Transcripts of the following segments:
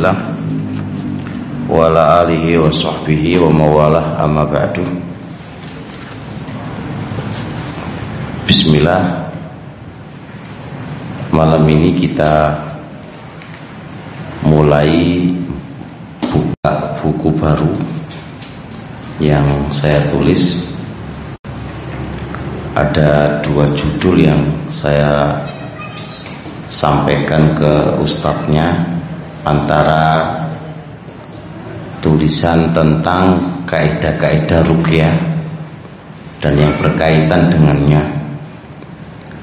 wasallam wa ala alihi wa sahbihi wa mawalah amma ba'du. Bismillah. Malam ini kita mulai buka buku baru yang saya tulis. Ada dua judul yang saya sampaikan ke ustadznya antara tulisan tentang kaidah-kaidah rukyah dan yang berkaitan dengannya.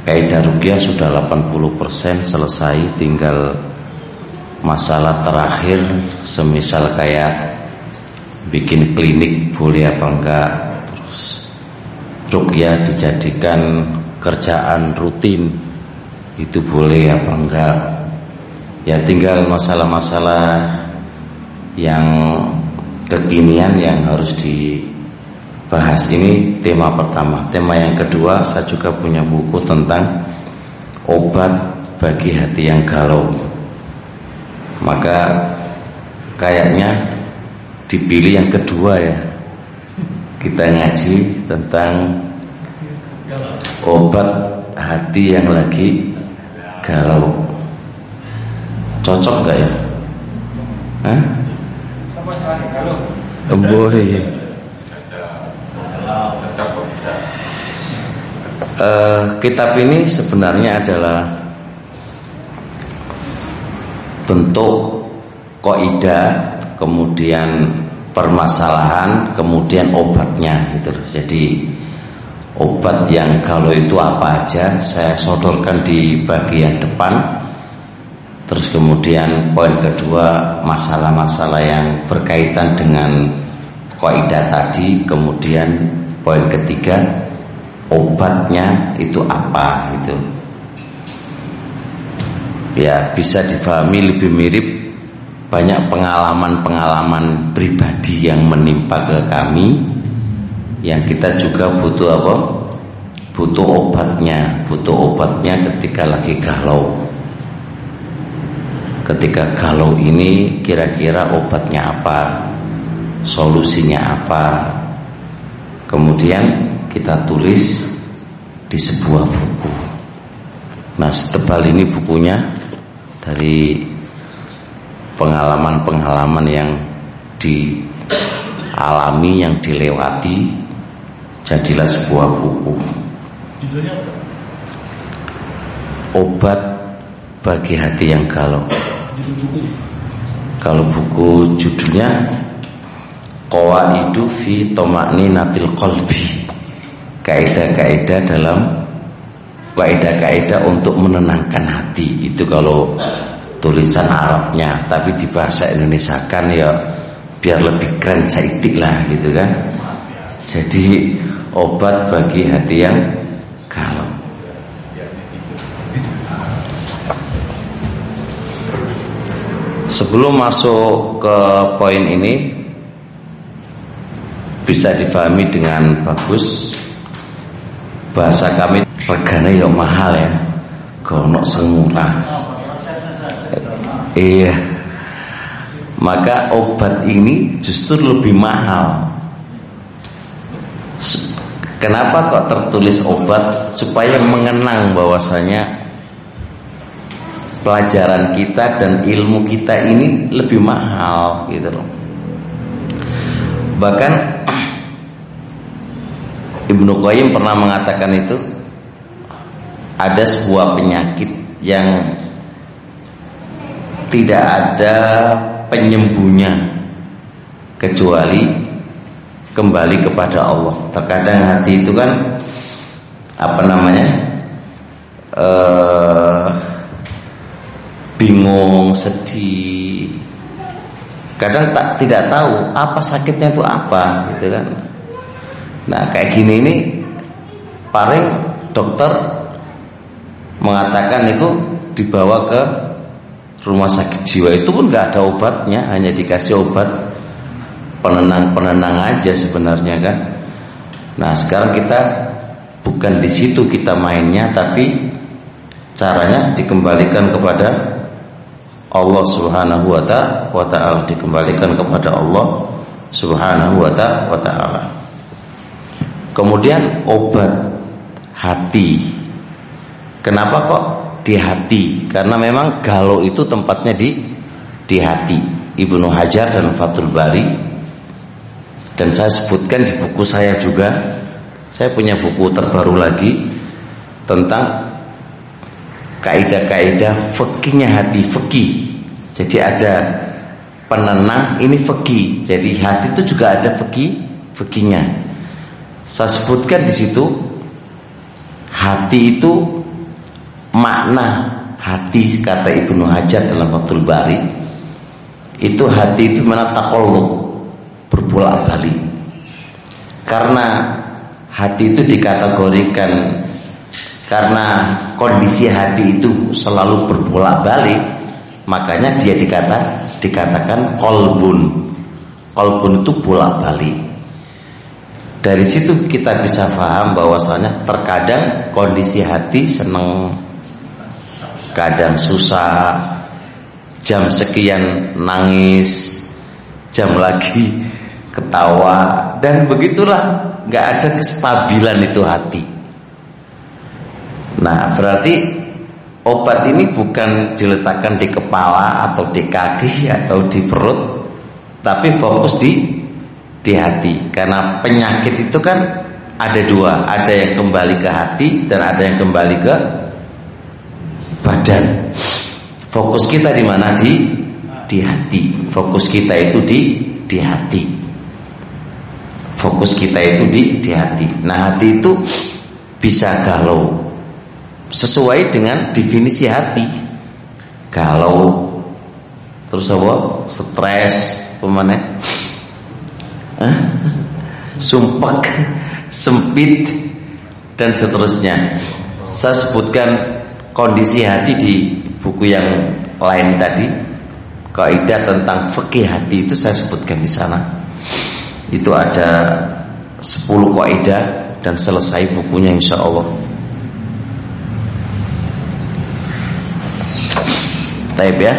Kaidah rukyah sudah 80% selesai, tinggal masalah terakhir semisal kayak bikin klinik boleh apa enggak terus rukyah dijadikan kerjaan rutin itu boleh apa enggak ya tinggal masalah-masalah yang kekinian yang harus dibahas. Ini tema pertama. Tema yang kedua saya juga punya buku tentang obat bagi hati yang galau. Maka kayaknya dipilih yang kedua ya. Kita ngaji tentang obat hati yang lagi galau cocok nggak ya? Hah? Boleh. Uh, kitab ini sebenarnya adalah bentuk koida, kemudian permasalahan, kemudian obatnya gitu Jadi obat yang kalau itu apa aja saya sodorkan di bagian depan terus kemudian poin kedua masalah-masalah yang berkaitan dengan kaidah tadi kemudian poin ketiga obatnya itu apa itu ya bisa difahami lebih mirip banyak pengalaman-pengalaman pribadi yang menimpa ke kami yang kita juga butuh apa? Butuh obatnya, butuh obatnya ketika lagi galau. Ketika galau ini kira-kira obatnya apa? Solusinya apa? Kemudian kita tulis di sebuah buku. Nah, setebal ini bukunya dari pengalaman-pengalaman yang dialami, yang dilewati jadilah sebuah buku. Judulnya apa? Obat bagi hati yang buku. Kalau buku judulnya Qawaidu fi Natil Kolbi Kaidah-kaidah dalam Kaidah-kaidah untuk menenangkan hati Itu kalau tulisan Arabnya Tapi di bahasa Indonesia kan ya Biar lebih keren saitik lah gitu kan Jadi obat bagi hati yang galau. Sebelum masuk ke poin ini bisa difahami dengan bagus. Bahasa kami regane yang mahal ya. Gonok semurah iya. Maka obat ini justru lebih mahal. Kenapa kok tertulis obat? Supaya mengenang bahwasanya pelajaran kita dan ilmu kita ini lebih mahal gitu loh. Bahkan Ibnu Qayyim pernah mengatakan itu ada sebuah penyakit yang tidak ada penyembuhnya kecuali kembali kepada Allah. Terkadang hati itu kan apa namanya uh, bingung, sedih. Kadang tak tidak tahu apa sakitnya itu apa, gitu kan. Nah kayak gini ini paling dokter mengatakan itu dibawa ke rumah sakit jiwa itu pun nggak ada obatnya, hanya dikasih obat penenang-penenang aja sebenarnya kan. Nah sekarang kita bukan di situ kita mainnya, tapi caranya dikembalikan kepada Allah Subhanahu wa taala dikembalikan kepada Allah Subhanahu wa taala. Kemudian obat hati. Kenapa kok di hati? Karena memang galau itu tempatnya di di hati. Ibnu Hajar dan Fathul Bari dan saya sebutkan di buku saya juga. Saya punya buku terbaru lagi tentang kaidah-kaidah fikihnya hati fikih. Jadi ada penenang ini fikih. Jadi hati itu juga ada fikih fikihnya. Saya sebutkan di situ hati itu makna hati kata Ibnu Hajar dalam Fathul Bari itu hati itu mana takollu berbolak-balik karena hati itu dikategorikan karena kondisi hati itu selalu berbolak-balik, makanya dia dikata dikatakan kolbun. Kolbun itu bolak-balik. Dari situ kita bisa paham bahwasanya terkadang kondisi hati seneng, kadang susah, jam sekian nangis, jam lagi ketawa dan begitulah nggak ada kestabilan itu hati. Nah, berarti obat ini bukan diletakkan di kepala atau di kaki atau di perut, tapi fokus di di hati. Karena penyakit itu kan ada dua, ada yang kembali ke hati dan ada yang kembali ke badan. Fokus kita di mana di di hati. Fokus kita itu di di hati. Fokus kita itu di di hati. Nah, hati itu bisa galau, sesuai dengan definisi hati. Kalau terus apa? Stres, pemane? Sumpek, sempit dan seterusnya. Saya sebutkan kondisi hati di buku yang lain tadi. Kaidah tentang fikih hati itu saya sebutkan di sana. Itu ada 10 kaidah dan selesai bukunya insya Allah. Taib ya.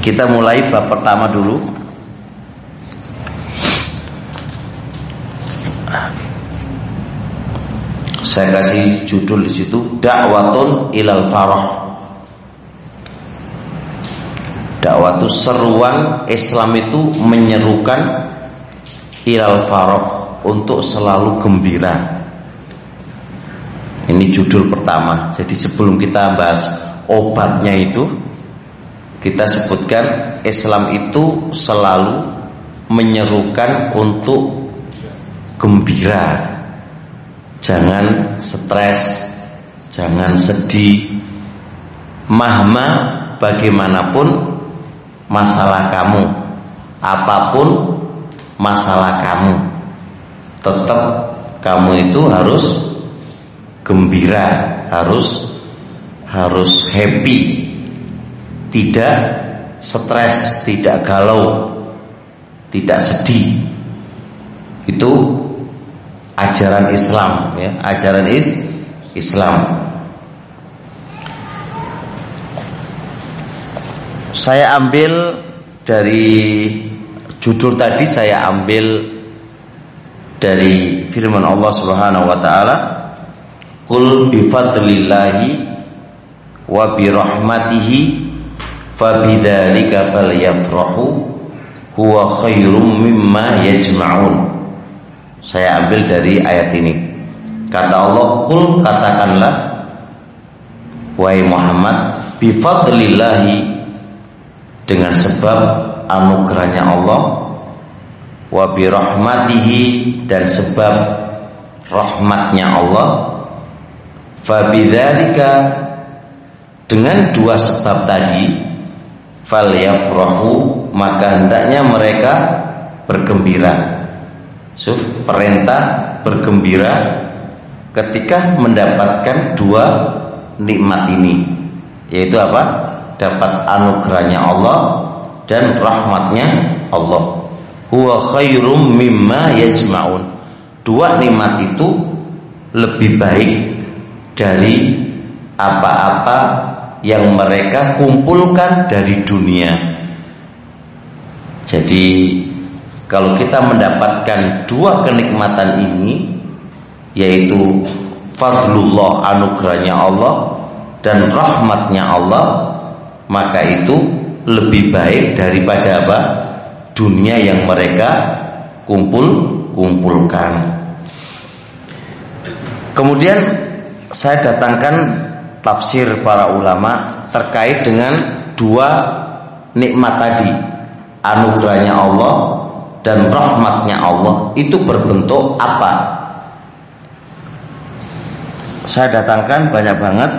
Kita mulai bab pertama dulu. Saya kasih judul di situ dakwatun ilal farah. Dakwatu seruan Islam itu menyerukan ilal farah untuk selalu gembira. Ini judul pertama. Jadi sebelum kita bahas obatnya itu kita sebutkan Islam itu selalu menyerukan untuk gembira. Jangan stres, jangan sedih. Mahma bagaimanapun masalah kamu, apa pun masalah kamu, tetap kamu itu harus gembira, harus harus happy, tidak stres, tidak galau, tidak sedih. Itu ajaran Islam ya, ajaran is Islam. Saya ambil dari judul tadi saya ambil dari firman Allah Subhanahu wa taala, "Qul bi fadlillahi wa bi rahmatihi fabidzalika falyafrahu huwa khairum mimma yajma'un." Saya ambil dari ayat ini. Kata Allah, "Qul katakanlah wahai Muhammad bi fadlillahi dengan sebab anugerahnya Allah wa bi rahmatihi dan sebab rahmatnya Allah fabidzalika dengan dua sebab tadi fal yafrahu maka hendaknya mereka bergembira so, perintah bergembira ketika mendapatkan dua nikmat ini yaitu apa dapat anugerahnya Allah dan rahmatnya Allah. Huwa khairum mimma yajma'un. Dua nikmat itu lebih baik dari apa-apa yang mereka kumpulkan dari dunia. Jadi kalau kita mendapatkan dua kenikmatan ini yaitu fadlullah anugerahnya Allah dan rahmatnya Allah maka itu lebih baik daripada apa dunia yang mereka kumpul kumpulkan kemudian saya datangkan tafsir para ulama terkait dengan dua nikmat tadi. Anugerahnya Allah dan rahmatnya Allah. Itu berbentuk apa? Saya datangkan banyak banget.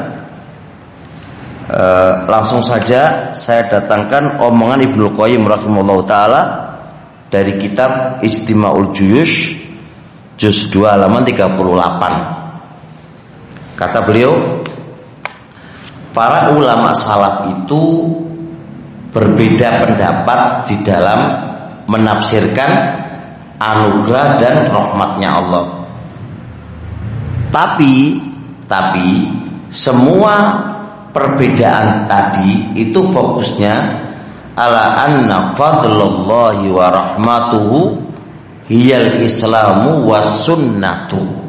E, langsung saja saya datangkan omongan Ibnu Qayyim rahimahullah taala dari kitab Ijtima'ul Juyush juz 2 halaman 38 kata beliau para ulama salaf itu berbeda pendapat di dalam menafsirkan anugerah dan rahmatnya Allah tapi tapi semua perbedaan tadi itu fokusnya ala anna fadlullahi wa rahmatuhu hiyal islamu was sunnatu.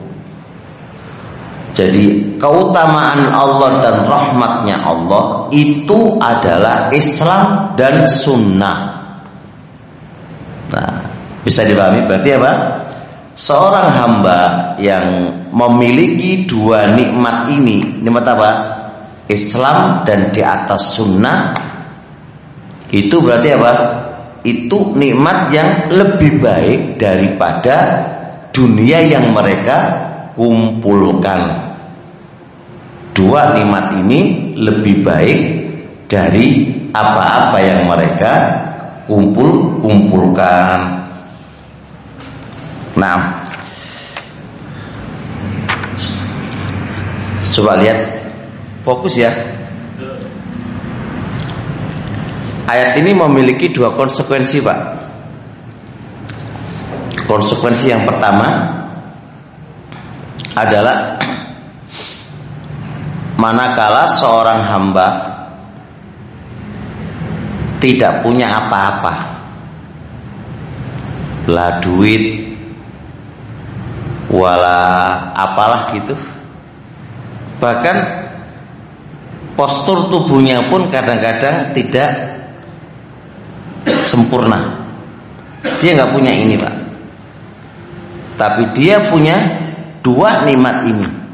Jadi keutamaan Allah dan rahmatnya Allah itu adalah Islam dan sunnah. Nah, bisa dipahami berarti apa? Seorang hamba yang memiliki dua nikmat ini, nikmat apa? Islam dan di atas sunnah itu berarti apa? Itu nikmat yang lebih baik daripada dunia yang mereka kumpulkan. Dua nikmat ini lebih baik dari apa-apa yang mereka kumpul-kumpulkan. Nah, coba lihat fokus ya. Ayat ini memiliki dua konsekuensi, Pak. Konsekuensi yang pertama adalah manakala seorang hamba tidak punya apa-apa, lah duit, wala apalah gitu bahkan postur tubuhnya pun kadang-kadang tidak sempurna. Dia nggak punya ini pak. Tapi dia punya dua nikmat ini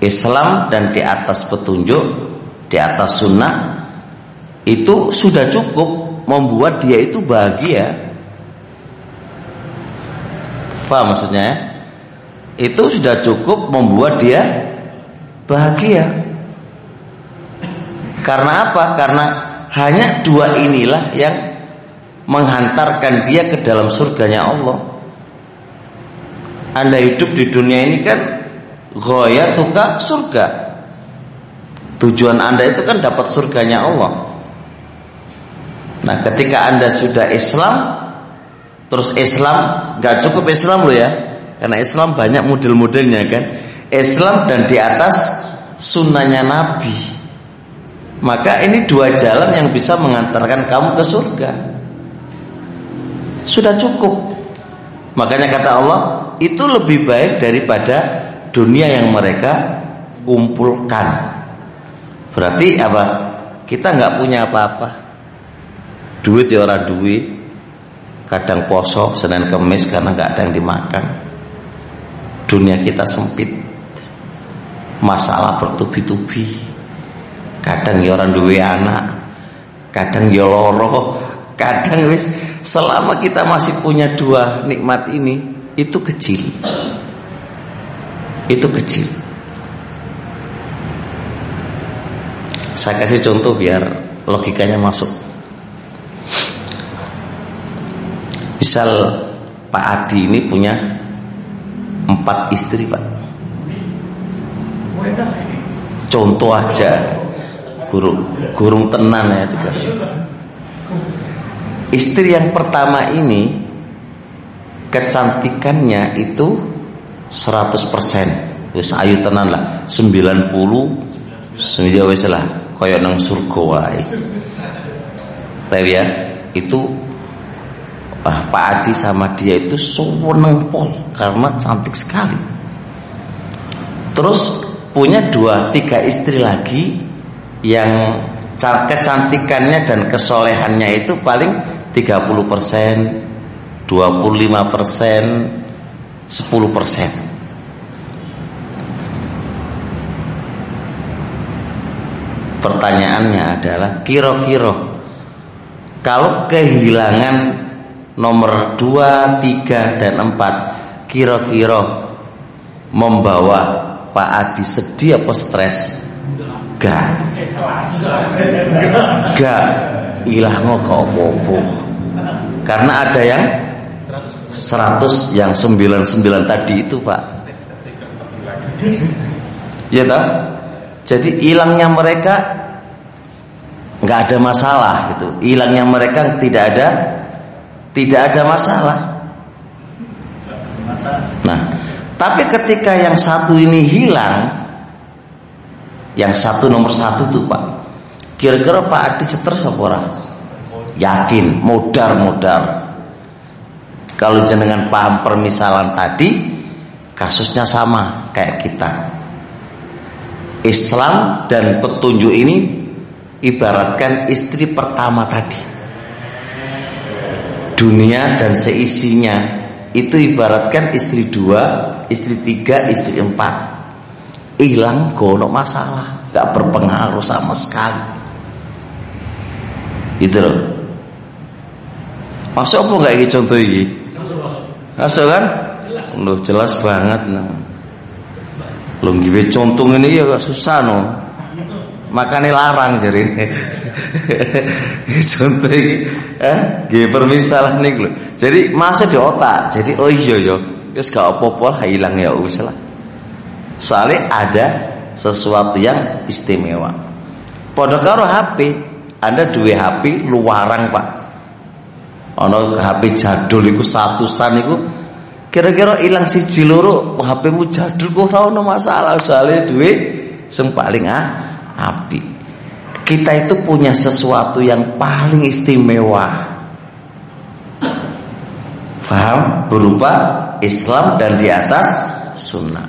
Islam dan di atas petunjuk di atas sunnah itu sudah cukup membuat dia itu bahagia Faham maksudnya ya? Itu sudah cukup membuat dia bahagia. Karena apa? Karena hanya dua inilah yang menghantarkan dia ke dalam surganya Allah. Anda hidup di dunia ini kan ghayatuka surga. Tujuan Anda itu kan dapat surganya Allah. Nah, ketika Anda sudah Islam, Terus Islam nggak cukup Islam loh ya, karena Islam banyak model-modelnya kan. Islam dan di atas sunnahnya Nabi. Maka ini dua jalan yang bisa mengantarkan kamu ke surga. Sudah cukup. Makanya kata Allah, itu lebih baik daripada dunia yang mereka kumpulkan. Berarti apa? Kita nggak punya apa-apa. Duit ya orang duit, kadang poso Senin Kemis karena nggak ada yang dimakan. Dunia kita sempit. Masalah bertubi-tubi. Kadang ya orang duwe anak. Kadang ya loro. Kadang wis selama kita masih punya dua nikmat ini itu kecil itu kecil saya kasih contoh biar logikanya masuk Misal Pak Adi ini punya empat istri Pak. Contoh aja, gurung, gurung tenan ya tiga. Istri yang pertama ini kecantikannya itu 100% Wis ayu tenan lah. 90 99 ya wis lah. Kaya nang surga wae. Tapi ya? Itu ah, Pak Adi sama dia itu seneng pol. Karena cantik sekali. Terus punya dua tiga istri lagi yang kecantikannya dan kesolehannya itu paling 30 persen 25 persen 10 persen Pertanyaannya adalah kira-kira kalau kehilangan nomor 2, 3 dan 4 kira-kira membawa Pak Adi sedih apa stres? Gak. Gak. Ilah kok Karena ada yang 100 yang 99 tadi itu, Pak. Ya tak? Jadi hilangnya mereka nggak ada masalah gitu. Hilangnya mereka tidak ada tidak ada masalah. Nah, tapi ketika yang satu ini hilang, yang satu nomor satu tuh pak, kira-kira Pak Adi stres apa Yakin, modar-modar. Kalau jenengan paham permisalan tadi, kasusnya sama kayak kita. Islam dan petunjuk ini ibaratkan istri pertama tadi. Dunia dan seisinya itu ibaratkan istri dua, istri tiga, istri empat. Hilang gono masalah, gak berpengaruh sama sekali. Itu loh. Masuk apa nggak ini contoh ini? Masuk kan? Loh jelas banget nah. Lo ngiwe contoh ini ya gak susah no. Makanya larang jadi. contoh ini eh nggih permisalan nih lo. Jadi masa di otak. Jadi oh iya ya, wis gak apa-apa hilang ya wis lah. Soalnya ada sesuatu yang istimewa. Pada karo HP, Anda dua HP luarang, Pak. Ono HP jadul iku satusan iku Kira-kira hilang si loro HP-mu jadul kok ora ono masalah soalnya duit sing paling ah, api. Kita itu punya sesuatu yang paling istimewa. Faham? Berupa Islam dan di atas sunnah.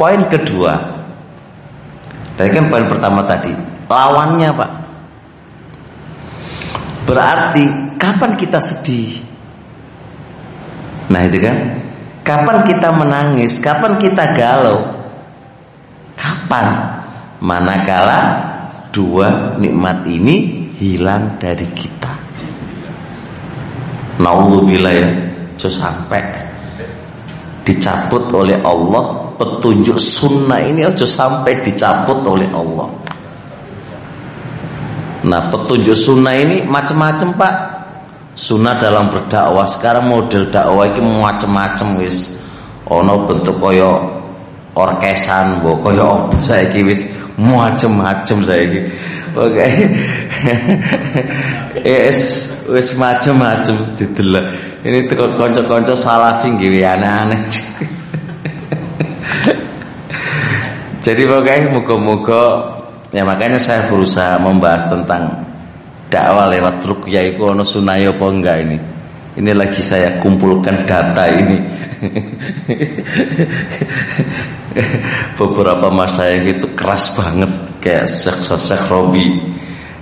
Poin kedua. Tadi kan poin pertama tadi, lawannya, Pak. Berarti kapan kita sedih? Nah, itu kan Kapan kita menangis? Kapan kita galau? Kapan? Manakala dua nikmat ini hilang dari kita. Naudzubillah ya, sampai dicabut oleh Allah petunjuk sunnah ini aja sampai dicabut oleh Allah. Nah petunjuk sunnah ini macam-macam pak Sunnah dalam berdakwah sekarang model dakwah ini macam-macam wis. Ono bentuk koyo orkesan, mbok koyo saya saiki wis macam-macam saiki. Oke. Es wis macam-macam didelok. Ini teko kanca-kanca salafi nggih aneh-aneh. Jadi pokoknya muka-muka ya makanya saya berusaha membahas tentang dakwah lewat rukyah itu ono sunai apa enggak ini. Ini lagi saya kumpulkan data ini. Beberapa masyayikh itu keras banget. Kayak Syekh Syekh Robi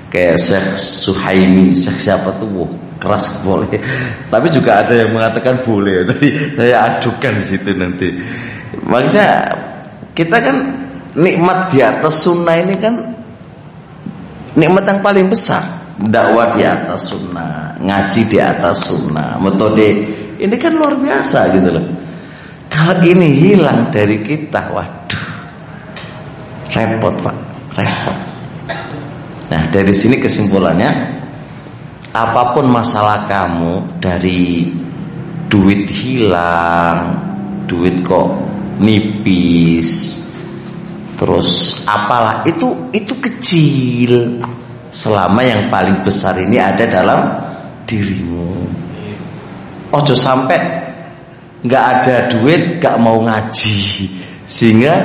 kayak Syekh Suhaimi Syekh siapa tuh? Wow, keras boleh. Tapi juga ada yang mengatakan boleh. Tadi saya ajukan di situ nanti. Maksudnya kita kan nikmat di atas sunnah ini kan nikmat yang paling besar dakwah di atas sunnah, ngaji di atas sunnah, metode ini kan luar biasa gitu loh. Kalau ini hilang dari kita, waduh, repot pak, repot. Nah dari sini kesimpulannya, apa pun masalah kamu dari duit hilang, duit kok nipis, terus apalah itu itu kecil. Selama yang paling besar ini ada dalam dirimu. Ojo sampai nggak ada duit, nggak mau ngaji, sehingga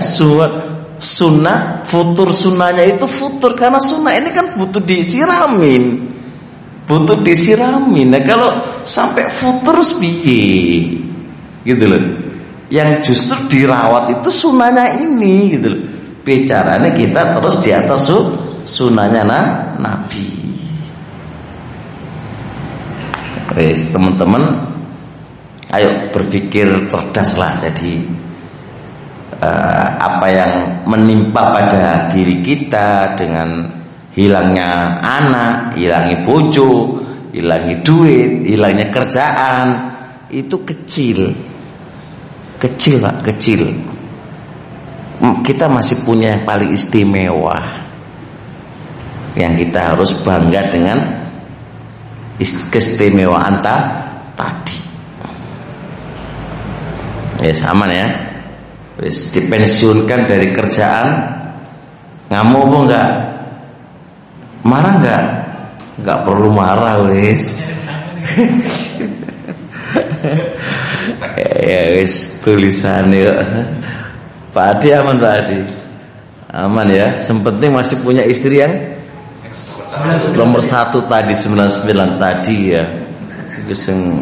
sunnah futur sunnahnya itu futur. Karena sunnah ini kan butuh disiramin. Butuh disiramin. Nah kalau sampai futur piye? Gitu loh. Yang justru dirawat itu sunnahnya ini gitu loh bicaranya kita terus di atas su sunnahnya nah, nabi Wes teman-teman ayo berpikir cerdas lah jadi uh, apa yang menimpa pada diri kita dengan hilangnya anak, hilangnya bojo, hilangnya duit, hilangnya kerjaan itu kecil. Kecil, Pak, kecil. Kita masih punya yang paling istimewa. Yang kita harus bangga dengan keistimewaan ta tadi. Ya, sama ya. Wis dipensiunkan dari kerjaan ngamuk apa enggak? Marah enggak? Enggak perlu marah wis. ya wis tulisan ya. Pak Adi aman Pak Adi. Aman ya. Sempenting masih punya istri yang nomor satu tadi 99 tadi ya. Sing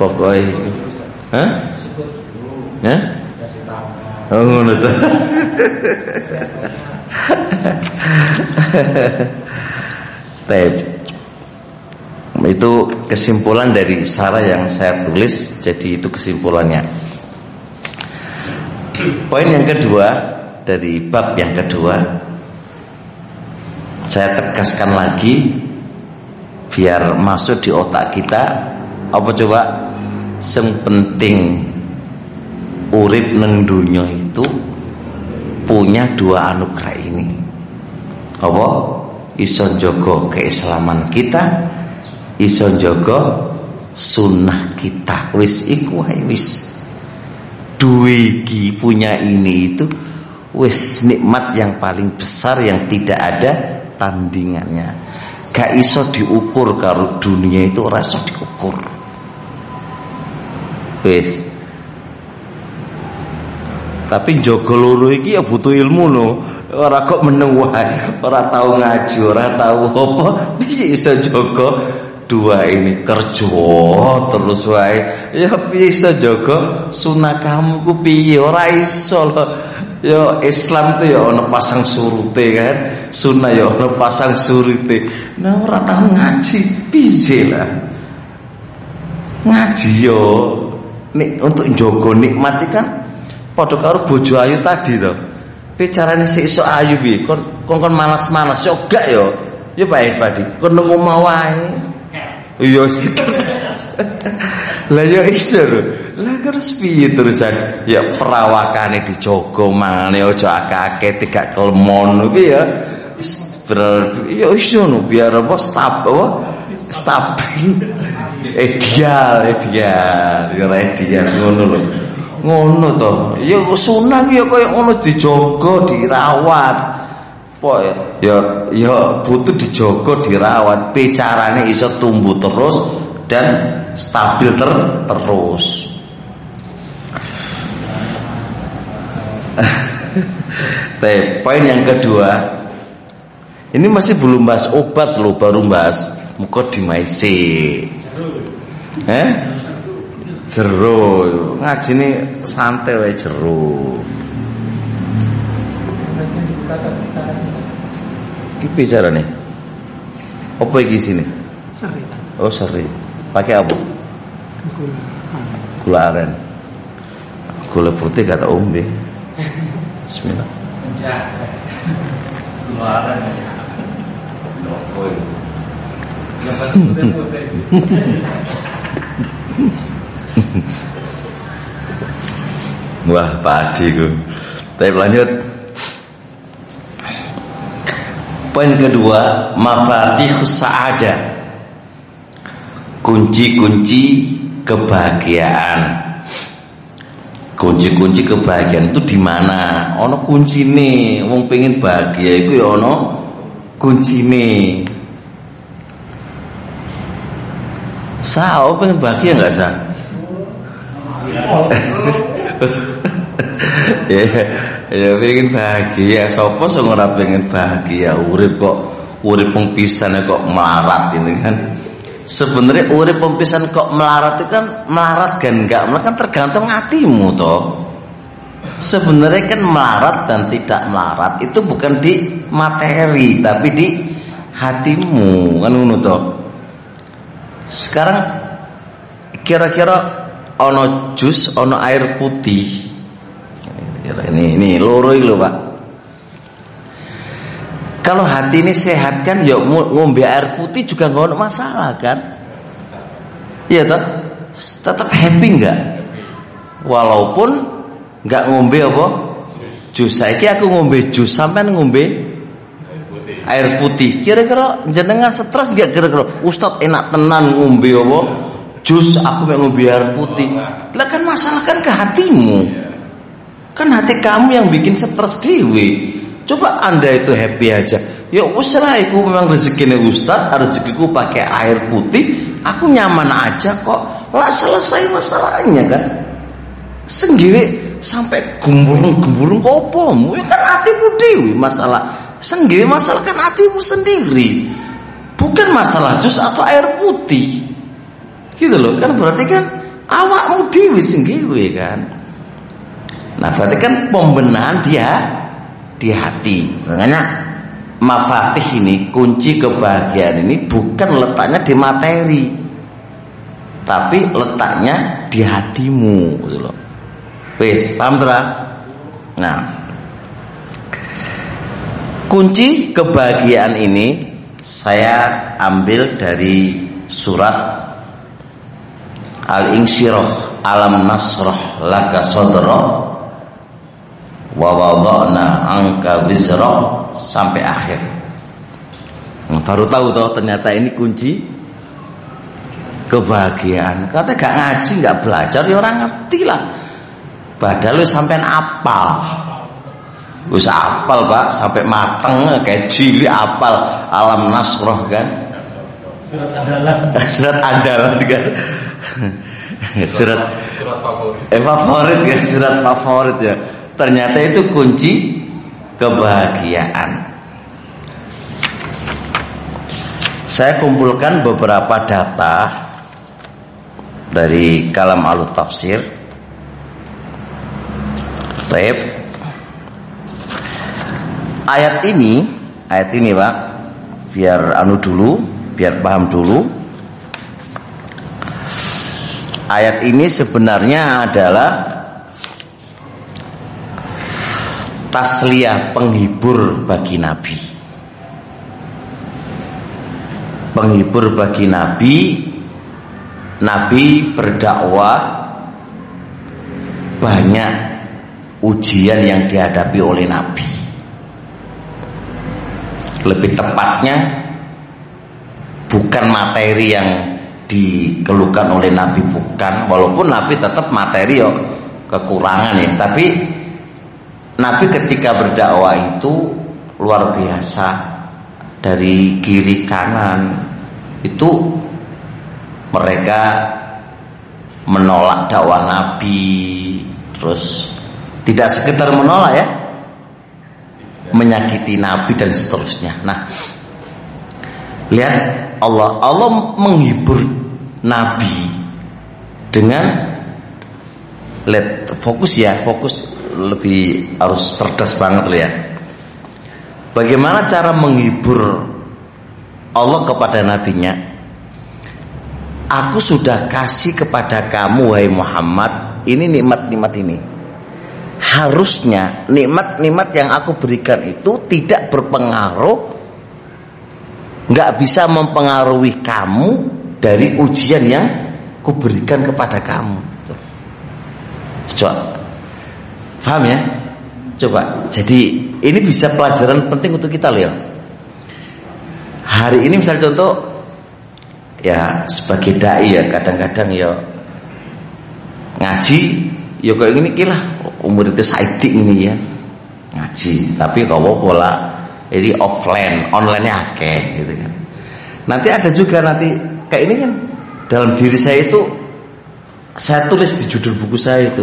pokoknya. Hah? Hah? Oh ngono. Itu kesimpulan dari Sarah yang saya tulis, jadi itu kesimpulannya. Poin yang kedua dari bab yang kedua saya tegaskan lagi biar masuk di otak kita apa coba yang penting urip neng dunia itu punya dua anugerah ini. Apa? Iso jogo keislaman kita, iso jogo sunnah kita. Wis iku wis. Dua punya ini itu wis nikmat yang paling besar yang tidak ada tandingannya. Gak iso diukur karo dunia itu rasa diukur. Wis tapi jogo loro iki ya butuh ilmu no. Ora kok meneng wae, ora tahu ngaji, ora tahu apa, piye iso jogo dua ini kerja terus wae. Ya iso jogo sunah kamu ku piye ora iso. Ya Islam tuh ya ono pasang surute kan, sunah ya ono pasang surute. Nah ora tahu ngaji, piye lah. Ngaji yo nek untuk jogo nikmati kan padha karo bojo ayu tadi to. Bicarane sik iso ayu piye? Kon kon malas-malas yo gak yo. Ya Pak Padi, kon nemu wae. Iya Lah yo iso lho. Lah terus piye terusan? Ya perawakane dijogo mangane aja akeh-akeh tidak kelemon piye ya. Ya iso no biar apa stabil apa? Stabil. Ideal, ideal, ya ideal ngono lho ngono to ya sunah ya kaya ngono dijaga dirawat po ya ya butuh dijaga dirawat. Bicarane iso tumbuh terus dan stabil ter terus. Teh, poin yang kedua. Ini masih belum bahas obat loh baru bahas mukodimai Eh? jero ngajine santai wae jero iki bicara nih apa iki sini seri. Oh seri. Pakai apa? Gula gula aren. Gula putih kata umbi. Bismillah. Gula aren. Wah, Pak Adi ku. Tapi lanjut. Poin kedua, mafatihus sa'ada. Kunci-kunci kebahagiaan. Kunci-kunci kebahagiaan itu di mana? Ono kuncine, wong pengen bahagia iku ya ono kuncine. Sa, pengen bahagia enggak, Sa? ya ya pengen bahagia. Sapa sing ora pengen bahagia? Urip kok urip pengpisan kok melarat ini kan? Sebenarnya urip pempisan kok melarat itu kan melarat kan enggak kan tergantung hatimu toh. Sebenarnya kan melarat dan tidak melarat itu bukan di materi tapi di hatimu. Kan ngono toh. Sekarang kira-kira ono jus ono air putih ini ini loro lho Pak. Kalau hati ini sehat kan ya ngombe air putih juga nggak ada masalah kan? Iya toh? Tetap happy nggak? Walaupun nggak ngombe apa? Jus. Saya aku ngombe jus sampai ngombe air putih. Kira-kira jenengan stres gak kira-kira? Ustad enak tenan ngombe apa? Jus aku mau ngombe air putih. Lah kan masalah kan ke hatimu Kan hati kamu yang bikin stres dewi. Coba anda itu happy aja. Ya usah aku memang rezekinya ustad, rezekiku pakai air putih, aku nyaman aja kok. Lah selesai masalahnya kan. Sendiri sampai gumburung-gumburung opomu ya kan hatimu dewi masalah. Sendiri masalah kan hatimu sendiri. Bukan masalah jus atau air putih. Gitu loh kan berarti kan awakmu dewi sendiri kan. Nah berarti kan pembenahan dia di hati. Makanya mafatih ini kunci kebahagiaan ini bukan letaknya di materi, tapi letaknya di hatimu, gitu loh. Wes, paham tuh? Nah, kunci kebahagiaan ini saya ambil dari surat Al-Insyirah Alam Nasrah Laka Sodra wa wada'na angka wizra sampai akhir. Nah, baru tahu toh ternyata ini kunci kebahagiaan. Kata gak ngaji, gak belajar ya orang ngerti lah. Padahal lu sampai apal. Wis apal, Pak, sampai mateng kayak jili apal alam nasroh kan. Surat andalan. Surat andalan kan. surat surat favorit. Eh favorit kan surat favorit ya. Ternyata itu kunci kebahagiaan. Saya kumpulkan beberapa data dari kalam alut tafsir. Taib. Ayat ini, ayat ini Pak, biar anu dulu, biar paham dulu. Ayat ini sebenarnya adalah tasliyah penghibur bagi Nabi. Penghibur bagi Nabi, Nabi berdakwah banyak ujian yang dihadapi oleh Nabi. Lebih tepatnya bukan materi yang dikeluhkan oleh Nabi bukan, walaupun Nabi tetap materi kekurangan ya, tapi Nabi ketika berdakwah itu luar biasa. Dari kiri kanan. Itu mereka menolak dakwah Nabi. Terus tidak sekedar menolak ya. Menyakiti Nabi dan seterusnya. Nah lihat Allah. Allah menghibur Nabi dengan lihat fokus ya fokus lebih harus cerdas banget lihat. Bagaimana cara menghibur Allah kepada nabinya? Aku sudah kasih kepada kamu wahai Muhammad ini nikmat-nikmat ini. Harusnya nikmat-nikmat yang aku berikan itu tidak berpengaruh nggak bisa mempengaruhi kamu dari ujian yang kuberikan kepada kamu. Coba Paham ya? Coba. Jadi ini bisa pelajaran penting untuk kita lihat. Hari ini misalnya contoh ya sebagai dai ya kadang-kadang ya ngaji ya kayak gini kila umur itu saitik ini ya ngaji tapi kalau pola ini offline online nya akeh gitu kan nanti ada juga nanti kayak ini kan dalam diri saya itu saya tulis di judul buku saya itu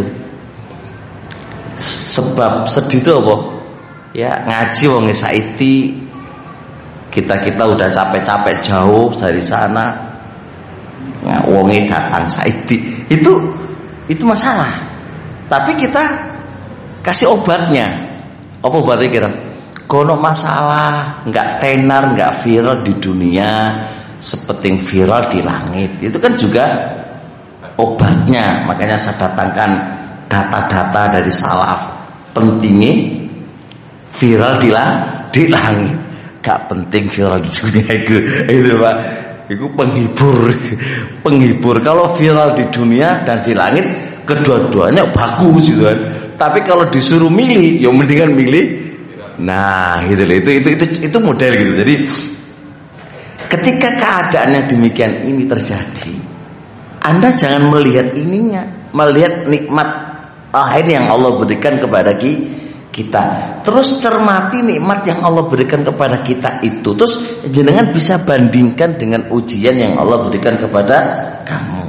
sebab sedih itu apa? Ya ngaji wong saiti kita kita udah capek-capek jauh dari sana. Ya, wonge datang saiti itu itu masalah. Tapi kita kasih obatnya. Apa obatnya kira? Kono masalah. Nggak tenar nggak viral di dunia. Seperti viral di langit. Itu kan juga obatnya. Makanya saya datangkan data-data dari salaf pentingnya viral di, di langit. Gak penting viral di dunia itu. Itu pak. Itu penghibur. Penghibur. Kalau viral di dunia dan di langit kedua-duanya bagus gitu kan. Tapi kalau disuruh milih ya mendingan milih. Nah gitu loh. Itu itu itu itu model gitu. Jadi ketika keadaan yang demikian ini terjadi anda jangan melihat ininya melihat nikmat lain yang Allah berikan kepada kita. Terus cermati nikmat yang Allah berikan kepada kita itu. Terus jenengan bisa bandingkan dengan ujian yang Allah berikan kepada kamu.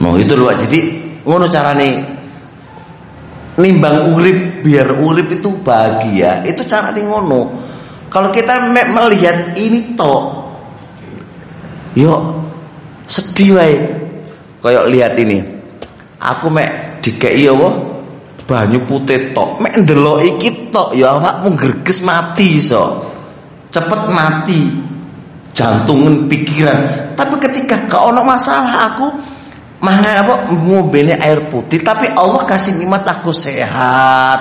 Nah itu loh. Jadi ngono nih nimbang urip biar urip itu bahagia. Itu cara nih ngono. Kalau kita melihat ini toh, yuk sedih wae. Kayak lihat ini. Aku mek dikei apa banyu putih tok. Mek ndelok iki tok ya awakmu greges mati iso. Cepet mati. Jantungan pikiran. Tapi ketika kau ono masalah aku mana apa mobilnya air putih tapi Allah kasih nikmat aku sehat.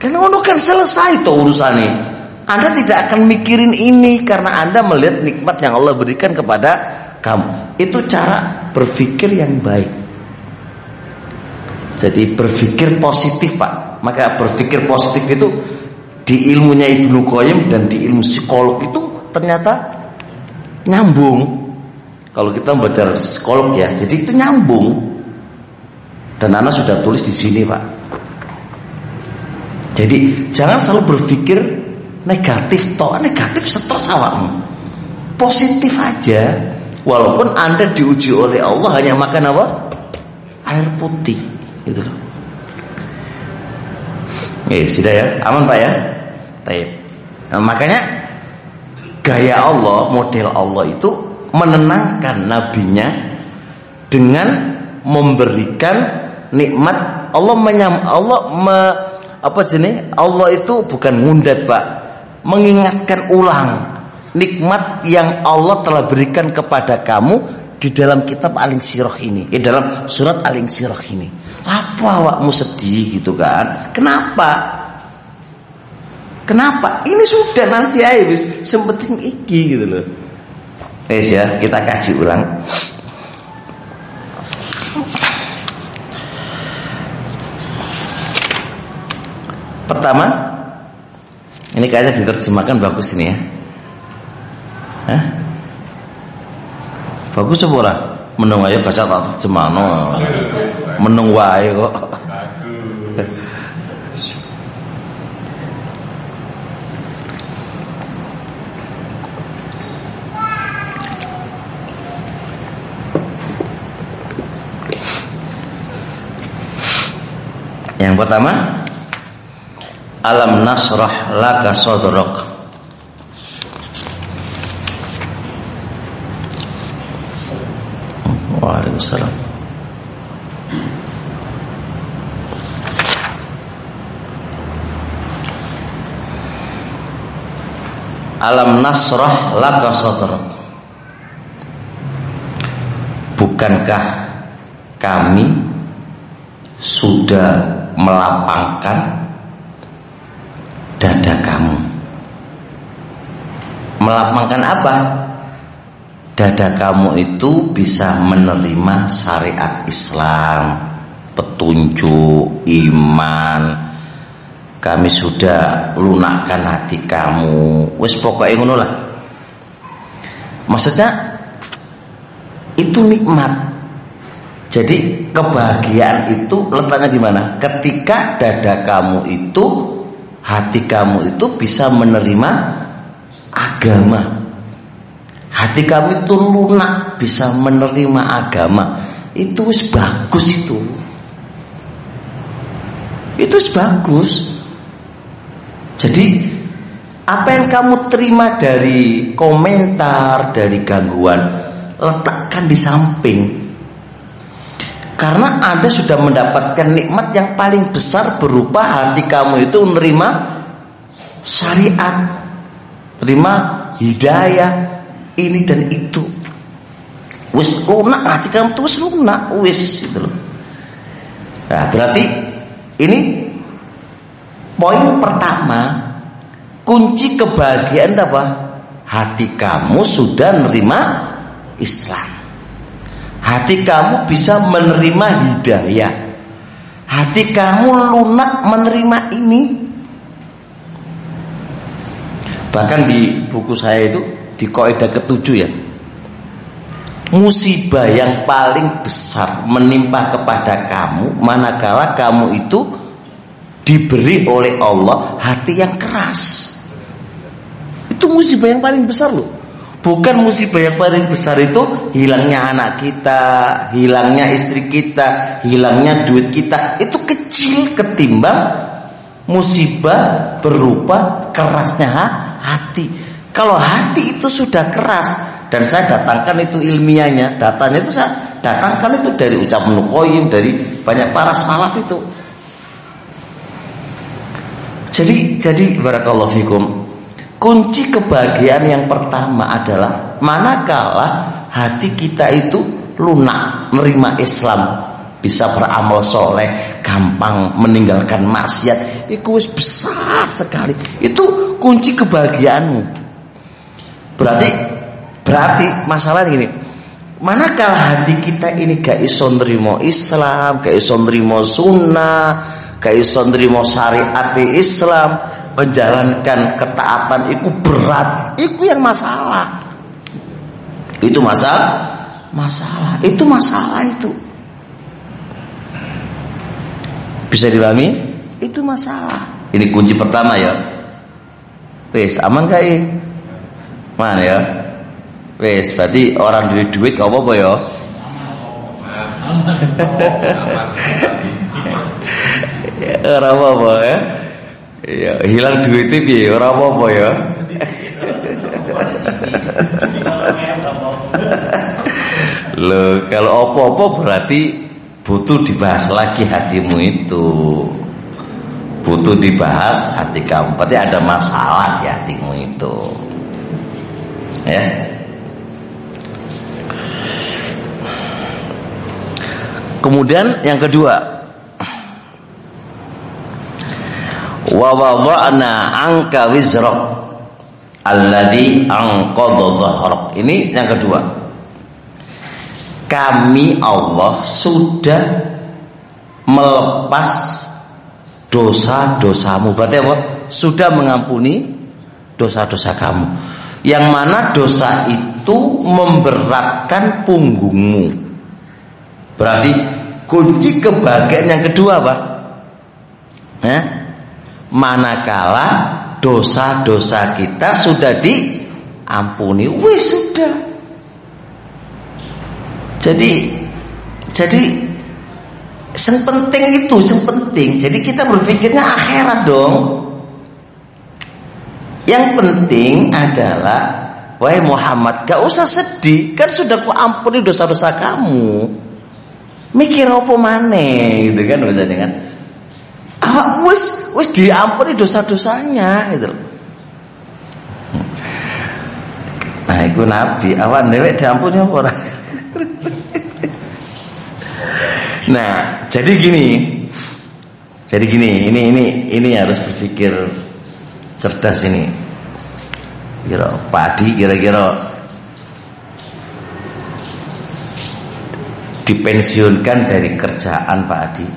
Karena ono kan selesai tuh urusannya anda tidak akan mikirin ini karena Anda melihat nikmat yang Allah berikan kepada kamu. Itu cara berpikir yang baik. Jadi berpikir positif Pak. Maka berpikir positif itu di ilmunya Ibnu Qayyim dan di ilmu psikolog itu ternyata nyambung. Kalau kita membaca psikolog ya, jadi itu nyambung. Dan Ana sudah tulis di sini Pak. Jadi jangan selalu berpikir negatif toh negatif stres awakmu. Positif aja. Walaupun Anda diuji oleh Allah hanya makan apa? Air putih. Itu loh. Sudah ya, aman Pak ya? Taib. Nah, makanya gaya Allah, model Allah itu menenangkan nabinya dengan memberikan nikmat Allah menyam Allah me, apa jenis Allah itu bukan ngundat Pak mengingatkan ulang nikmat yang Allah telah berikan kepada kamu di dalam kitab Aling Siroh ini, di dalam surat Aling Siroh ini. Apa awakmu sedih gitu kan? Kenapa? Kenapa? Ini sudah nanti aja sempetin iki gitu loh. Guys ya, kita kaji ulang. Pertama, ini kayaknya diterjemahkan bagus ini ya. Hah? Bagus ora? Menung ayo baca tak terjemahno. Menung wae kok. Yang pertama Alam nasrah laka sodrok Waalaikumsalam. Alam nasrah laka sadrak. Bukankah kami sudah melapangkan dada kamu? Melapangkan apa? Dada kamu itu bisa menerima syariat Islam, petunjuk, iman. Kami sudah lunakkan hati kamu. Wes pokoknya ngono lah. Maksudnya itu nikmat. Jadi kebahagiaan itu letaknya di mana? Ketika dada kamu itu, hati kamu itu bisa menerima agama hati kami itu lunak bisa menerima agama itu bagus itu Itu bagus. Jadi apa yang kamu terima dari komentar, dari gangguan, letakkan di samping. Karena Anda sudah mendapatkan nikmat yang paling besar berupa hati kamu itu menerima syariat, terima hidayah ini dan itu. Wis lunak hati kamu tuh wis lunak, wis gitu loh. Nah, berarti ini poin pertama kunci kebahagiaan apa? Hati kamu sudah menerima Islam. Hati kamu bisa menerima hidayah. Hati kamu lunak menerima ini. Bahkan di buku saya itu di kaidah ketujuh ya. Musibah yang paling besar menimpa kepada kamu manakala kamu itu diberi oleh Allah hati yang keras. Itu musibah yang paling besar loh. Bukan musibah yang paling besar itu hilangnya anak kita, hilangnya istri kita, hilangnya duit kita. Itu kecil ketimbang musibah berupa kerasnya hati. Kalau hati itu sudah keras dan saya datangkan itu ilmiahnya, datanya itu saya datangkan itu dari ucapan Nukoyim, dari banyak para salaf itu. Jadi jadi barakallahu fikum Kunci kebahagiaan yang pertama adalah manakala hati kita itu lunak menerima Islam, bisa beramal soleh, gampang meninggalkan maksiat, itu besar sekali. Itu kunci kebahagiaanmu. Berarti berarti masalah gini. Manakala hati kita ini gak iso nerimo Islam, gak iso nerimo sunnah, gak iso nerimo syariat Islam, menjalankan ketaatan itu berat, itu yang masalah. Itu masalah, masalah. Itu masalah itu. Bisa dipahami? Itu masalah. Ini kunci pertama ya. Wes, aman gak ini? Mana ya? Wes, berarti orang duit duit kau apa ya? Orang apa ya? Ya, hilang duitnya piye ora apa-apa ya. Loh, kalau apa-apa berarti butuh dibahas lagi hatimu itu. Butuh dibahas hati kamu. Berarti ada masalah di hatimu itu. Ya. Kemudian yang kedua, wa wada'na anka wizrak alladhi anqadha dhahrak. Ini yang kedua. Kami Allah sudah melepas dosa-dosamu. Berarti apa? Sudah mengampuni dosa-dosa kamu. Yang mana dosa itu memberatkan punggungmu. Berarti kunci kebahagiaan yang kedua apa? Eh? manakala dosa-dosa kita sudah diampuni wis sudah jadi jadi yang penting itu yang penting jadi kita berpikirnya akhirat dong yang penting adalah Wahai Muhammad gak usah sedih Kan sudah ku ampuni dosa-dosa kamu Mikir apa mana gitu kan Misalnya kan ah, wis wis diampuni dosa-dosanya gitu Nah, itu nabi, awan dewek diampuni apa ora? nah, jadi gini. Jadi gini, ini ini ini harus berpikir cerdas ini. Kira padi kira-kira dipensiunkan dari kerjaan Pak Adi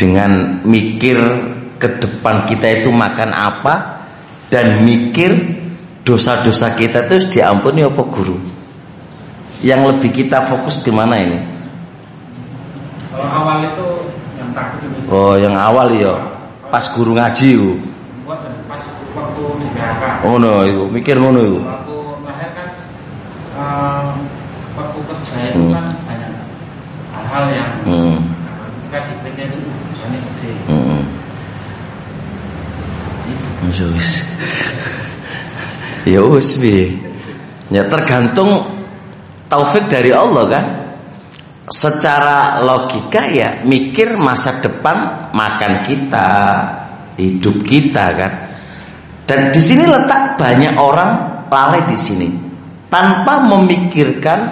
dengan mikir ke depan kita itu makan apa dan mikir dosa-dosa kita itu diampuni apa guru? Yang lebih kita fokus di mana ini? Kalau awal itu oh yang awal ya pas guru ngaji itu pas waktu di PHK oh no itu mikir ngono itu waktu terakhir kan uh, waktu kerja itu hmm. kan banyak hal-hal hal yang Hmm. ketika dipikir itu dosanya gede. Hmm. Ya wis. Ya wis piye? Ya tergantung taufik dari Allah kan. Secara logika ya mikir masa depan makan kita, hidup kita kan. Dan di sini letak banyak orang lalai di sini tanpa memikirkan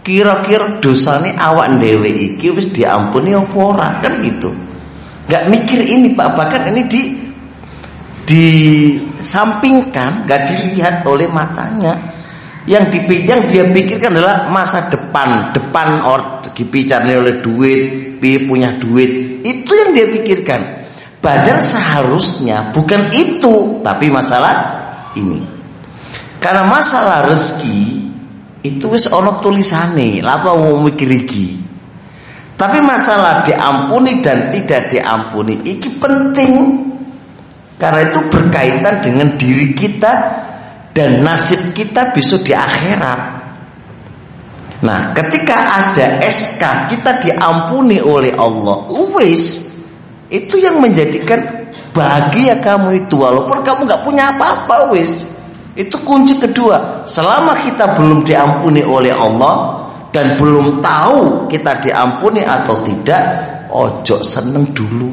kira-kira dosa ini awak dewe iki wis diampuni apa ora kan gitu. Gak mikir ini Pak bahkan ini di disampingkan, gak dilihat oleh matanya. Yang dipijang dia pikirkan adalah masa depan, depan or dipicarnya oleh duit, punya duit. Itu yang dia pikirkan. Padahal seharusnya bukan itu, tapi masalah ini. Karena masalah rezeki itu wis ono tulisane, lapa mau mikir iki. Tapi masalah diampuni dan tidak diampuni iki penting. Karena itu berkaitan dengan diri kita dan nasib kita besok di akhirat. Nah, ketika ada SK kita diampuni oleh Allah, wis itu yang menjadikan bahagia kamu itu walaupun kamu nggak punya apa-apa wis. Itu kunci kedua. Selama kita belum diampuni oleh Allah dan belum tahu kita diampuni atau tidak, ojo seneng dulu.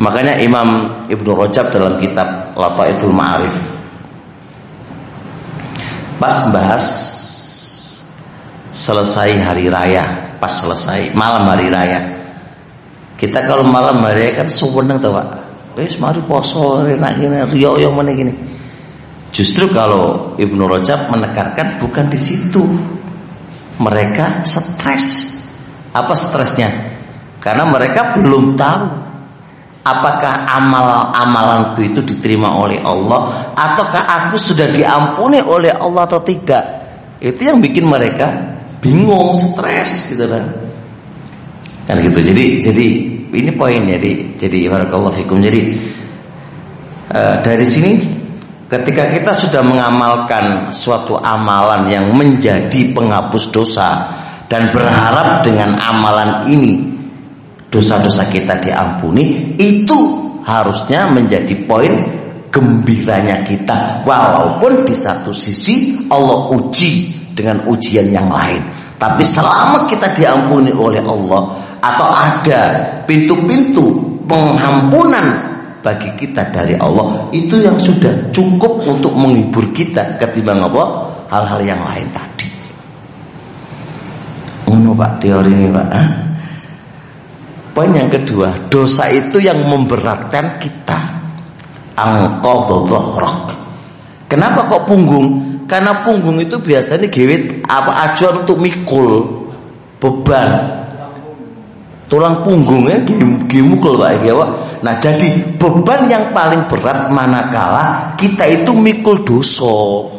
Makanya Imam Ibnu Rajab dalam kitab Lataiful Ma'arif pas bahas selesai hari raya, pas selesai malam hari raya. Kita kalau malam hari raya kan seneng tuh Pak. Wis mari poso enak gini, riyo yang mana gini. Justru kalau Ibnu Rajab menekankan bukan di situ. Mereka stres. Apa stresnya? Karena mereka belum tahu apakah amal-amalanku itu diterima oleh Allah ataukah aku sudah diampuni oleh Allah atau tidak. Itu yang bikin mereka bingung, stres gitu kan. Kan gitu. Jadi jadi ini poinnya jadi jadi barakallahu fikum. Jadi uh, dari sini ketika kita sudah mengamalkan suatu amalan yang menjadi penghapus dosa dan berharap dengan amalan ini dosa-dosa kita diampuni itu harusnya menjadi poin gembiranya kita walaupun di satu sisi Allah uji dengan ujian yang lain tapi selama kita diampuni oleh Allah atau ada pintu-pintu pengampunan bagi kita dari Allah itu yang sudah cukup untuk menghibur kita ketimbang apa hal-hal yang lain tadi. Ngono Pak teori ini Pak. Hah? Poin yang kedua, dosa itu yang memberatkan kita. Angqadhahrak. Kenapa kok punggung? Karena punggung itu biasanya gewit apa acuan untuk mikul beban tulang punggungnya gimukul Pak ya. Nah, jadi beban yang paling berat manakala kita itu mikul dosa.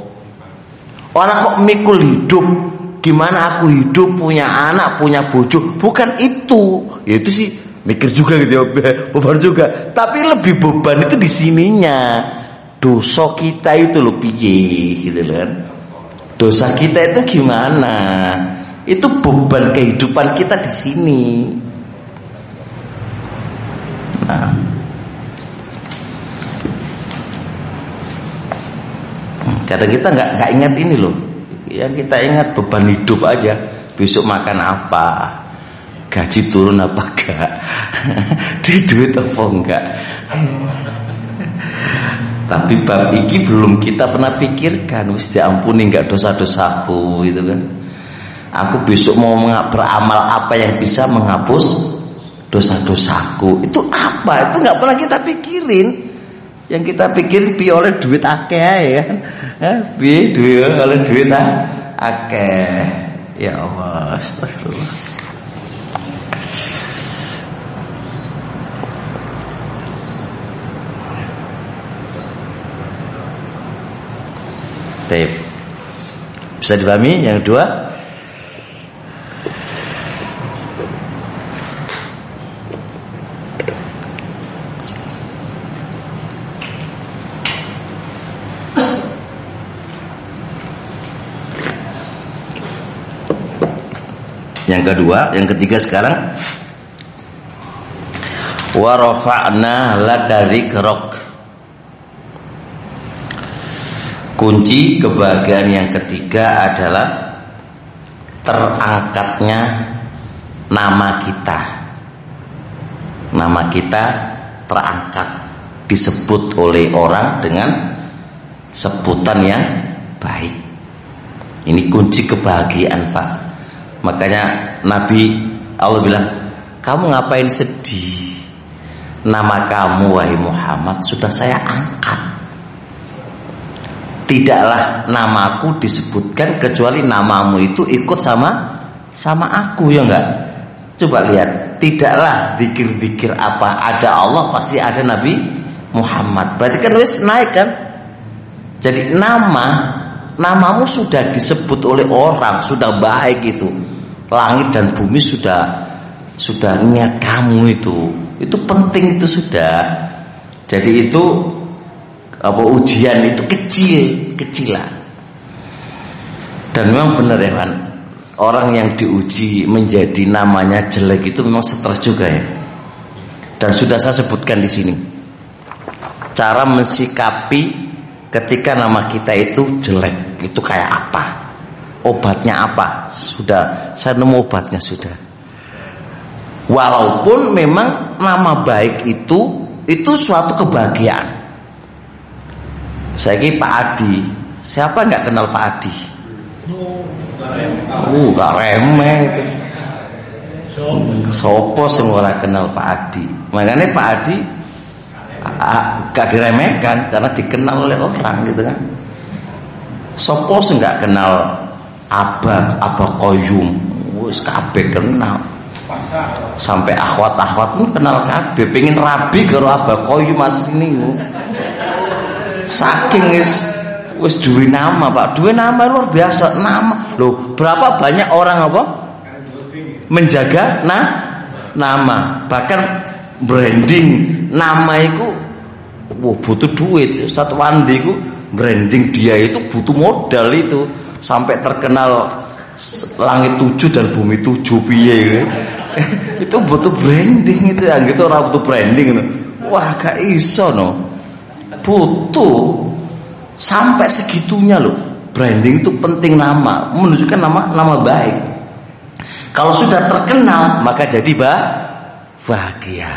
Orang kok mikul hidup, gimana aku hidup punya anak, punya bojo, bukan itu. Ya itu sih mikir juga gitu ya, beban juga. Tapi lebih beban itu di sininya. Dosa kita itu loh piye gitu kan. Dosa kita itu gimana? Itu beban kehidupan kita di sini. Nah. Kadang kita nggak nggak ingat ini loh. Yang kita ingat beban hidup aja. Besok makan apa? Gaji turun apa enggak? Di duit apa enggak? Tapi bab ini belum kita pernah pikirkan. Wis diampuni enggak dosa-dosaku gitu kan. Aku besok mau beramal apa yang bisa menghapus dosa-dosaku itu apa itu nggak pernah kita pikirin yang kita pikirin pi oleh duit akeh ya eh, pi duit oleh duit akeh ya Allah astagfirullah Taip. Bisa dipahami? Yang kedua? Yang kedua, yang ketiga sekarang? Wa rafa'na laka kunci kebahagiaan yang ketiga adalah terangkatnya nama kita. Nama kita terangkat disebut oleh orang dengan sebutan yang baik. Ini kunci kebahagiaan Pak. Makanya Nabi Allah bilang kamu ngapain sedih? Nama kamu wahai Muhammad sudah saya angkat. Tidaklah namaku disebutkan kecuali namamu itu ikut sama sama aku ya enggak? Coba lihat, tidaklah dikir-dikir apa ada Allah pasti ada Nabi Muhammad. Berarti kan wis naik kan? Jadi nama namamu sudah disebut oleh orang, sudah baik itu. Langit dan bumi sudah sudah niat kamu itu itu penting itu sudah jadi itu apa ujian itu kecil kecilan. Dan memang benar ya kan orang yang diuji menjadi namanya jelek itu memang stres juga ya. Dan sudah saya sebutkan di sini. Cara mensikapi ketika nama kita itu jelek itu kayak apa? Obatnya apa? Sudah saya nemu obatnya sudah. Walaupun memang nama baik itu itu suatu kebahagiaan. Saya kira Pak Adi, siapa nggak kenal Pak Adi? Uh, gak remeh itu. Sopo semua kenal Pak Adi. Makanya Pak Adi gak diremehkan karena dikenal oleh orang gitu kan. Sopo nggak kenal Abah Abah Koyum, wis kabeh kenal sampai akhwat-akhwat pun kenal kabeh pengen rabi karo abah koyu mas ini saking wis wis duwe nama Pak. Duwe nama luar biasa. Nama. Loh berapa banyak orang apa? Menjaga nah nama. Bahkan branding nama itu wah butuh duit. Satu wandi itu branding dia itu butuh modal itu. Sampai terkenal langit tujuh dan bumi tujuh piye itu butuh branding itu yang gitu orang butuh branding itu. wah gak iso no butuh sampai segitunya loh. Branding itu penting nama menunjukkan nama nama baik. Kalau sudah terkenal maka jadi bah bahagia.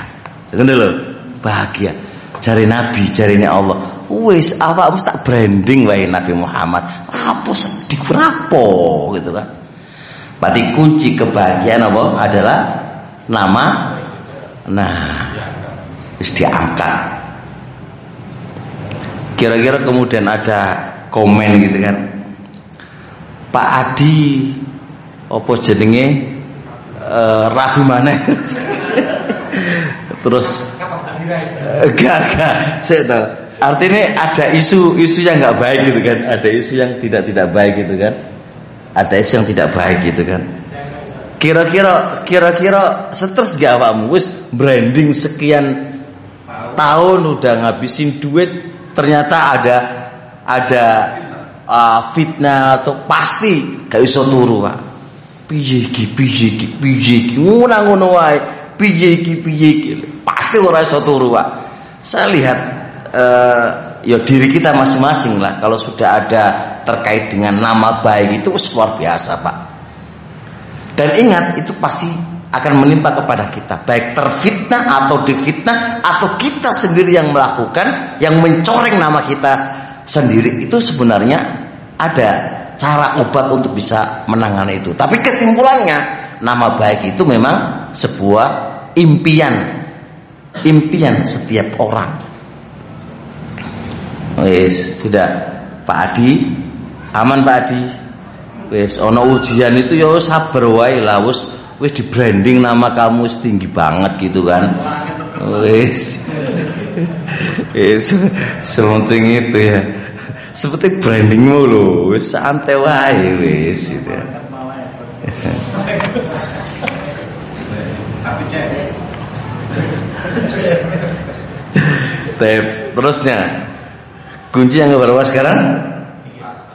Dengar loh? Bahagia. Cari nabi cari Allah. Wis apa mesti tak branding wae Nabi Muhammad. Apa sedih berapa gitu kan? Berarti kunci kebahagiaan apa? Adalah nama nah wis diangkat kira-kira kemudian ada komen gitu kan Pak Adi apa jenenge uh, rabi mana terus Gak. Saya tahu. Artinya ada isu-isu yang nggak baik gitu kan. Ada isu yang tidak tidak baik gitu kan. Ada isu yang tidak baik gitu kan. Kira-kira kira-kira stres gak Pak branding sekian tahun udah ngabisin duit ternyata ada ada uh, fitnah atau pasti gak iso turu Pak. Piye iki piye iki piye iki ngono wae piye iki piye iki pasti ora iso turu Pak. Saya lihat uh, ya diri kita masing-masing lah kalau sudah ada terkait dengan nama baik itu luar biasa Pak. Dan ingat itu pasti akan menimpa kepada kita baik terfitnah atau difitnah atau kita sendiri yang melakukan yang mencoreng nama kita sendiri itu sebenarnya ada cara obat untuk bisa menangani itu. Tapi kesimpulannya nama baik itu memang sebuah impian impian setiap orang. Wes sudah Pak Adi aman Pak Adi. Wes ono ujian itu ya sabar wae lah wis wis di branding nama kamu tinggi banget gitu kan. Wes. Wes sementing itu ya. Seperti brandingmu loh, wis santai wae wis gitu. Tep, terusnya kunci yang keberapa sekarang?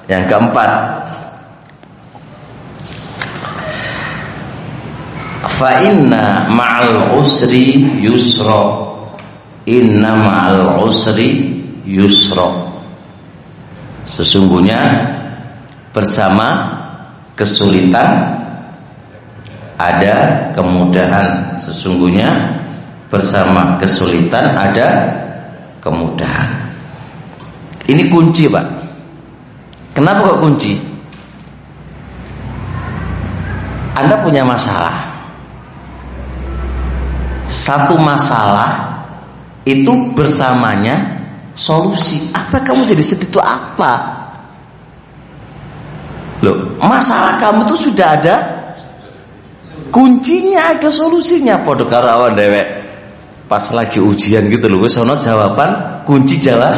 Yang keempat. Fa inna ma'al usri yusra. Inna ma'al usri yusra. Sesungguhnya bersama kesulitan ada kemudahan. Sesungguhnya bersama kesulitan ada kemudahan. Ini kunci pak. Kenapa kok kunci? Anda punya masalah satu masalah itu bersamanya solusi. Apa kamu jadi sedih itu apa? Loh, masalah kamu itu sudah ada kuncinya, ada solusinya. Podo karawan dewek. Pas lagi ujian gitu loh, wis ono jawaban, kunci jawab.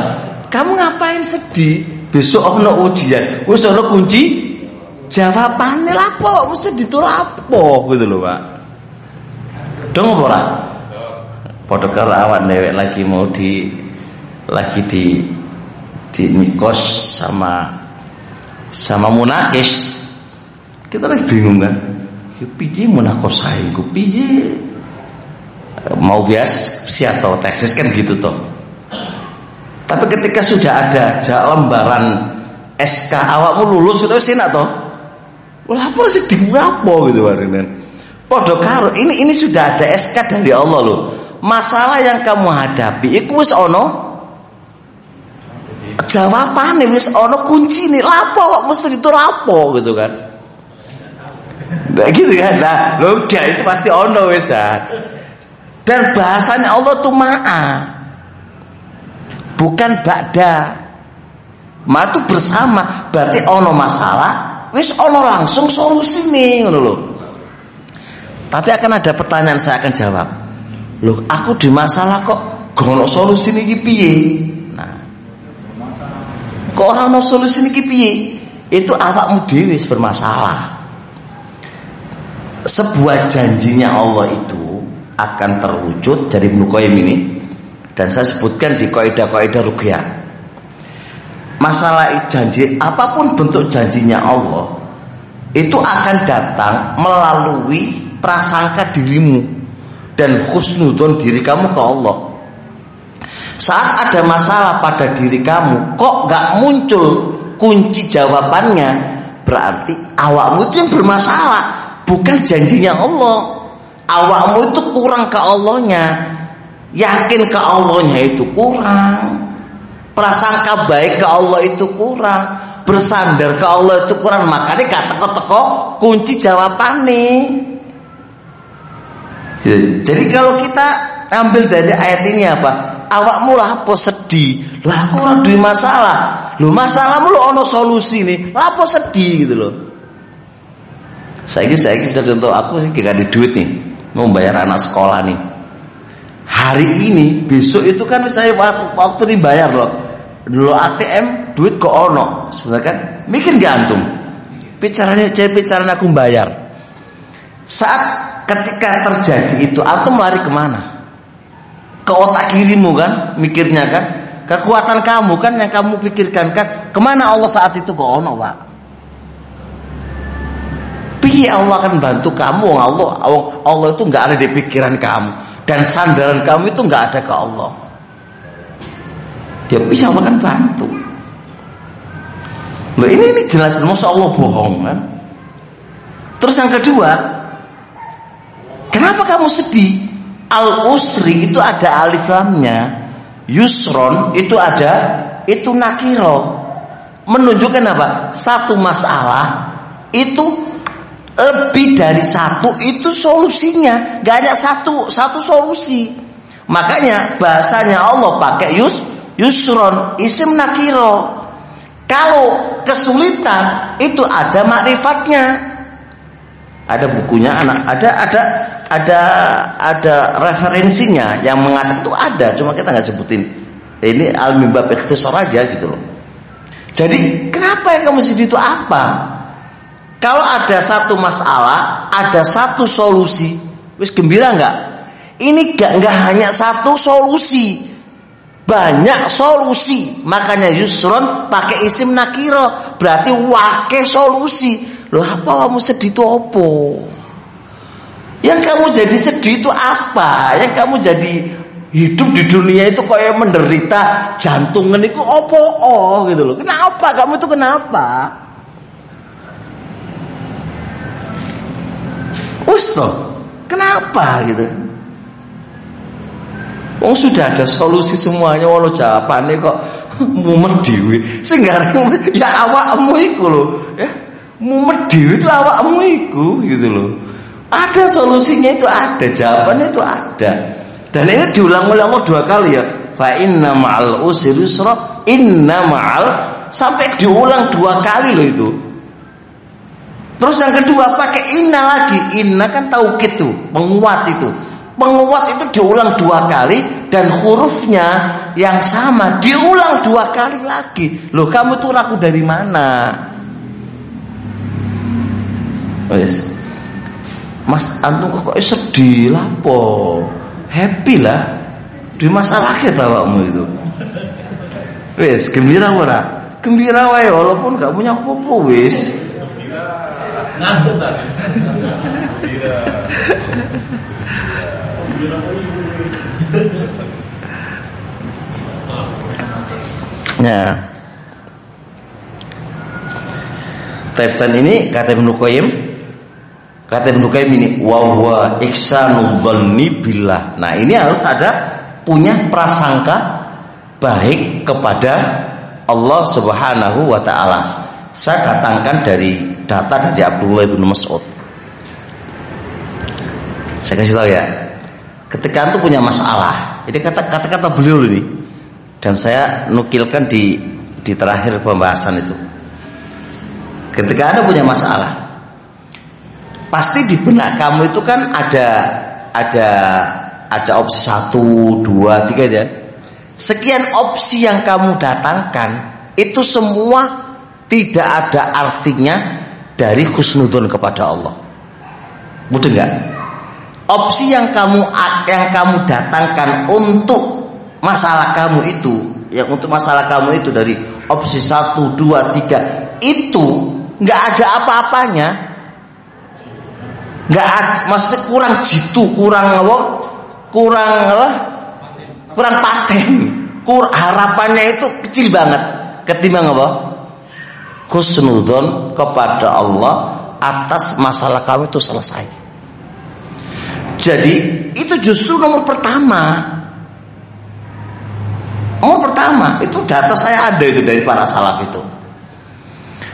Kamu ngapain sedih? Besok ono ujian, wis ono kunci jawabannya lapo, mesti ditulapo gitu loh, Pak. Dong apa ora? Padha karo awak lagi mau di lagi di di nikos sama sama munakis. Kita lagi bingung kan? Munakos saya, ku piye mau bias si atau tesis kan gitu toh. Tapi ketika sudah ada lembaran SK awakmu lulus itu sih nak toh. Wah apa sih di apa gitu kan? Podo karo ini ini sudah ada SK dari Allah loh. Masalah yang kamu hadapi iku wis ono jawabane wis ono kunci nih lapo kok mesti itu lapo gitu kan. Nah, gitu kan. Nah, logika itu pasti ono wis Dan bahasanya Allah tuh ma'a. Bukan ba'da. Ma itu bersama, berarti ono masalah, wis ono langsung solusi nih ngono loh. Tapi akan ada pertanyaan saya akan jawab. Loh, aku di masalah kok gono solusi niki piye? Nah. Kok orang mau solusi niki piye? Itu awakmu dhewe bermasalah. Sebuah janjinya Allah itu akan terwujud dari Ibnu Qayyim ini dan saya sebutkan di kaidah-kaidah ruqyah. Masalah janji apa pun bentuk janjinya Allah itu akan datang melalui prasangka dirimu dan khusnudon diri kamu ke Allah. Saat ada masalah pada diri kamu, kok gak muncul kunci jawabannya, berarti awakmu itu yang bermasalah, bukan janjinya Allah. Awakmu itu kurang ke Allahnya, yakin ke Allahnya itu kurang, prasangka baik ke Allah itu kurang, bersandar ke Allah itu kurang, makanya teko-teko kunci jawabannya. Jadi kalau kita ambil dari ayat ini apa? Awakmu lah apa sedih? Lah aku ora duwe masalah. Lho masalahmu lo ono solusi nih. Lah apa sedih gitu loh. Saya ini saya bisa contoh aku sih gak ada duit nih mau bayar anak sekolah nih. Hari ini besok itu kan saya waktu, waktu nih bayar loh. Dulu ATM duit kok ono. Sebenarnya kan mikir gak antum? Bicaranya bicaranya aku bayar. Saat ketika terjadi itu antum lari ke mana? Ke otak kirimu kan, mikirnya kan, kekuatan kamu kan yang kamu pikirkan kan, ke mana Allah saat itu ke ono pak? Piye Allah akan bantu kamu Allah Allah itu nggak ada di pikiran kamu dan sandaran kamu itu nggak ada ke Allah. Ya bisa Allah akan bantu. Loh, ini ini jelas masa Allah bohong kan? Terus yang kedua, Kenapa kamu sedih? Al usri itu ada alif lamnya. Yusron itu ada itu nakiro. Menunjukkan apa? Satu masalah itu lebih dari satu itu solusinya. Gak ada satu satu solusi. Makanya bahasanya Allah pakai yus yusron isim nakiro. Kalau kesulitan itu ada makrifatnya ada bukunya anak ada ada ada ada referensinya yang mengatakan itu ada cuma kita nggak sebutin. Ini al mimbab ikhtisar aja gitu loh. Jadi kenapa yang kamu sedih itu apa? Kalau ada satu masalah ada satu solusi wis gembira nggak? Ini gak nggak hanya satu solusi banyak solusi. Makanya Yusron pakai isim nakiro berarti wake solusi Loh apa kamu sedih itu apa? Yang kamu jadi sedih itu apa? Yang kamu jadi hidup di dunia itu kayak menderita jantungan itu opo oh gitu loh. Kenapa? Kamu itu kenapa? Ustaz, kenapa gitu? Oh sudah ada solusi semuanya walau jawabannya kok mumet dewi. Sehingga ya awakmu iku loh, ya. Mumet dewi itu awakmu iku gitu loh. Ada solusinya itu ada, jawabannya itu ada. Dan ini diulang oleh Allah dua kali ya. Fa inna ma'al usri yusra, inna ma'al sampai diulang dua kali loh itu. Terus yang kedua pakai inna lagi. Inna kan tahu gitu, menguat itu. Penguat itu diulang dua kali dan hurufnya yang sama diulang dua kali lagi. Loh kamu tuh ragu dari mana? Oh yes. Mas antum kok sedih lapo? Happy lah. Di masalah kita awakmu itu. Wes, gembira ora? Gembira wae walaupun gak punya apa-apa wis. Ngantuk tak? Ya. Taitan ini kata Ibnu Qayyim kata Ibnu Qayyim ini wa huwa ihsanu billah. Nah, ini harus ada punya prasangka baik kepada Allah Subhanahu wa taala. Saya datangkan dari data dari Abdullah bin Mas'ud. Saya kasih tahu ya. Ketika itu punya masalah, ini kata kata-kata beliau ini, dan saya nukilkan di di terakhir pembahasan itu. Ketika ada punya masalah, pasti di benak kamu itu kan ada ada ada opsi satu, dua, tiga ya. Sekian opsi yang kamu datangkan itu semua tidak ada artinya dari khusnudun kepada Allah. Mudah nggak? opsi yang kamu yang kamu datangkan untuk masalah kamu itu yang untuk masalah kamu itu dari opsi satu dua tiga itu nggak ada apa-apanya nggak maksudnya kurang jitu kurang apa kurang apa kurang paten kur harapannya itu kecil banget ketimbang apa khusnudon kepada Allah atas masalah kamu itu selesai jadi itu justru nomor pertama. Nomor pertama itu data saya ada itu dari para salaf itu.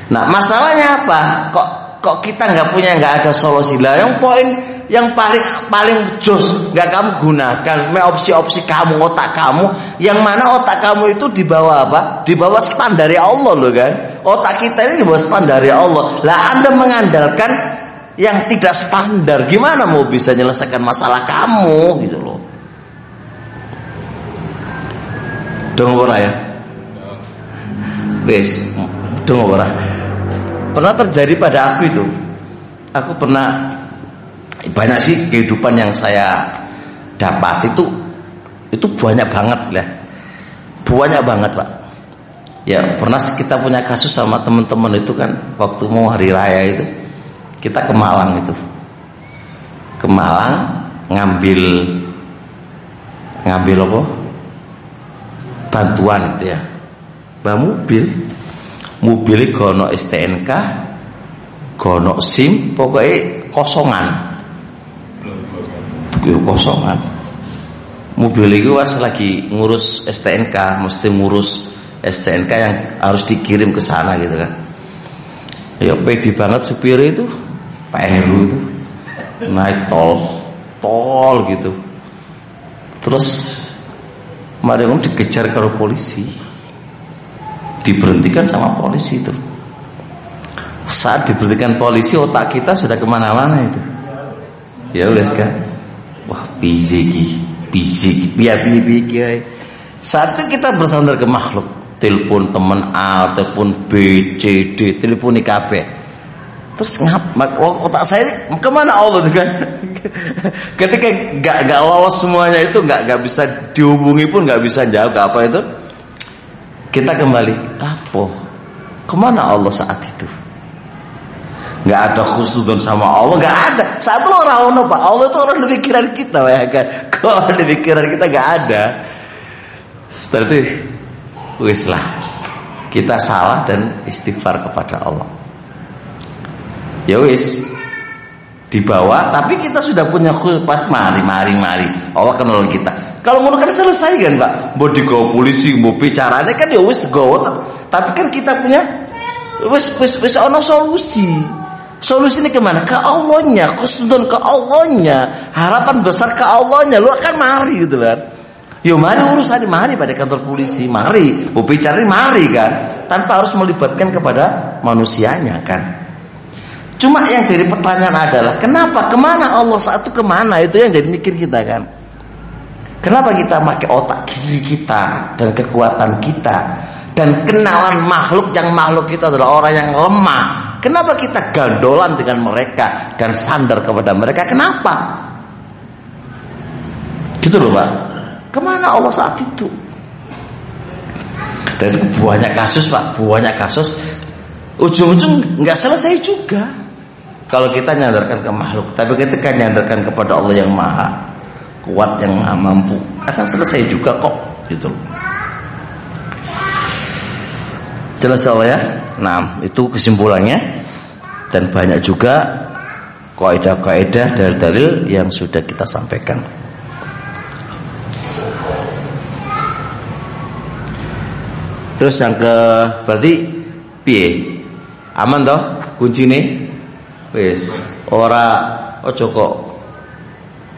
Nah masalahnya apa? Kok kok kita nggak punya nggak ada solusi? Lah? Yang poin yang paling paling jos nggak kamu gunakan. Opsi-opsi kamu otak kamu. Yang mana otak kamu itu di bawah apa? Di bawah standar Allah loh kan? Otak kita ini di bawah standar Allah. Lah anda mengandalkan yang tidak standar. Gimana mau bisa menyelesaikan masalah kamu? Gitu loh. Dong ora ya? Wes dong ora pernah terjadi pada aku itu. Aku pernah banyak sih kehidupan yang saya dapat. Itu itu banyak banget lah. Banyak banget pak. Ya pernah kita punya kasus sama teman-teman itu kan waktu mau hari raya itu kita ke Malang itu. Ke Malang ngambil ngambil apa? Bantuan gitu ya. Bah mobil mobil gono STNK gono SIM? Pokoknya kosongan. Kosongan. Mobil itu was lagi ngurus STNK mesti ngurus STNK yang harus dikirim ke sana gitu kan. Ya pede banget supir itu. Pak Heru itu. Naik tol. Tol gitu. Terus mari dikejar ke polisi diberhentikan sama polisi itu. Saat diberhentikan polisi otak kita sudah ke mana-mana itu. Ya udah kan wah pijiki pijiki biar biar saat itu kita bersandar ke makhluk. Telepon teman A telepon B C D telepon IKP Terus ngap otak saya ini ke mana Allah tuh kan? Ketika nggak nggak lolos semuanya itu nggak nggak bisa dihubungi pun nggak bisa jawab apa itu. Kita kembali apa? Ke mana Allah saat itu? nggak ada khusnudon sama Allah nggak ada. Satu orang ono pak. Allah itu orang di pikiran kita ya kan? Kalau di pikiran kita nggak ada? Setelah itu wis lah. Kita salah dan istighfar kepada Allah. Ya wis dibawa tapi kita sudah punya pas mari mari mari Allah kenal kita kalau mau kan selesai kan pak mau digawa polisi mau bicaranya kan ya wis digawa tapi kan kita punya wis wis wis ono solusi Solusi ini ke mana? Ke Allahnya, khusnudon ke Allahnya, harapan besar ke Allahnya. Lu akan mari gitu kan. Yo mari urusan mari pada kantor polisi, mari. Mau bicara mari kan, tanpa harus melibatkan kepada manusianya kan. Cuma yang jadi pertanyaan adalah kenapa, ke mana Allah saat itu ke mana itu yang jadi mikir kita kan. Kenapa kita pakai otak kiri kita dan kekuatan kita dan kenalan makhluk yang makhluk itu adalah orang yang lemah Kenapa kita gandolan dengan mereka dan sandar kepada mereka? Kenapa? Gitu loh Pak. Ke mana Allah saat itu? Dan banyak kasus Pak, banyak kasus. Ujung-ujung nggak selesai juga. Kalau kita nyandarkan ke makhluk, tapi ketika nyandarkan kepada Allah yang maha kuat, yang maha mampu, akan selesai juga kok. Gitu. Jelas Allah ya. Nah, itu kesimpulannya dan banyak juga kaidah-kaidah dalil-dalil yang sudah kita sampaikan. Terus yang ke berarti piye? Aman toh kuncine? Wis, ora. Ojo kok.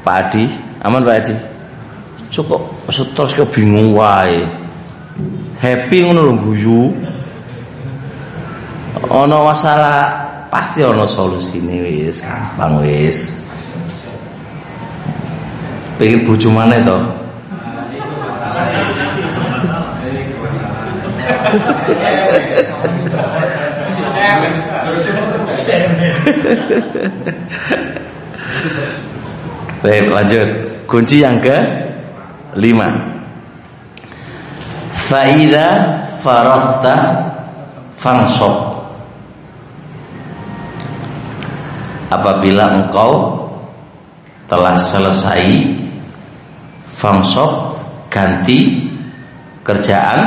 Pak Adi, aman Pak Adi? Cukup terus kebingung wae. Happy ngono lho guyu. Ono masalah pasti ono ini wis. Gampang wis. Pengen bojo mana itu Baik lanjut. Kunci yang ke lima. Faida farafta fansop apabila engkau telah selesai fangsok ganti kerjaan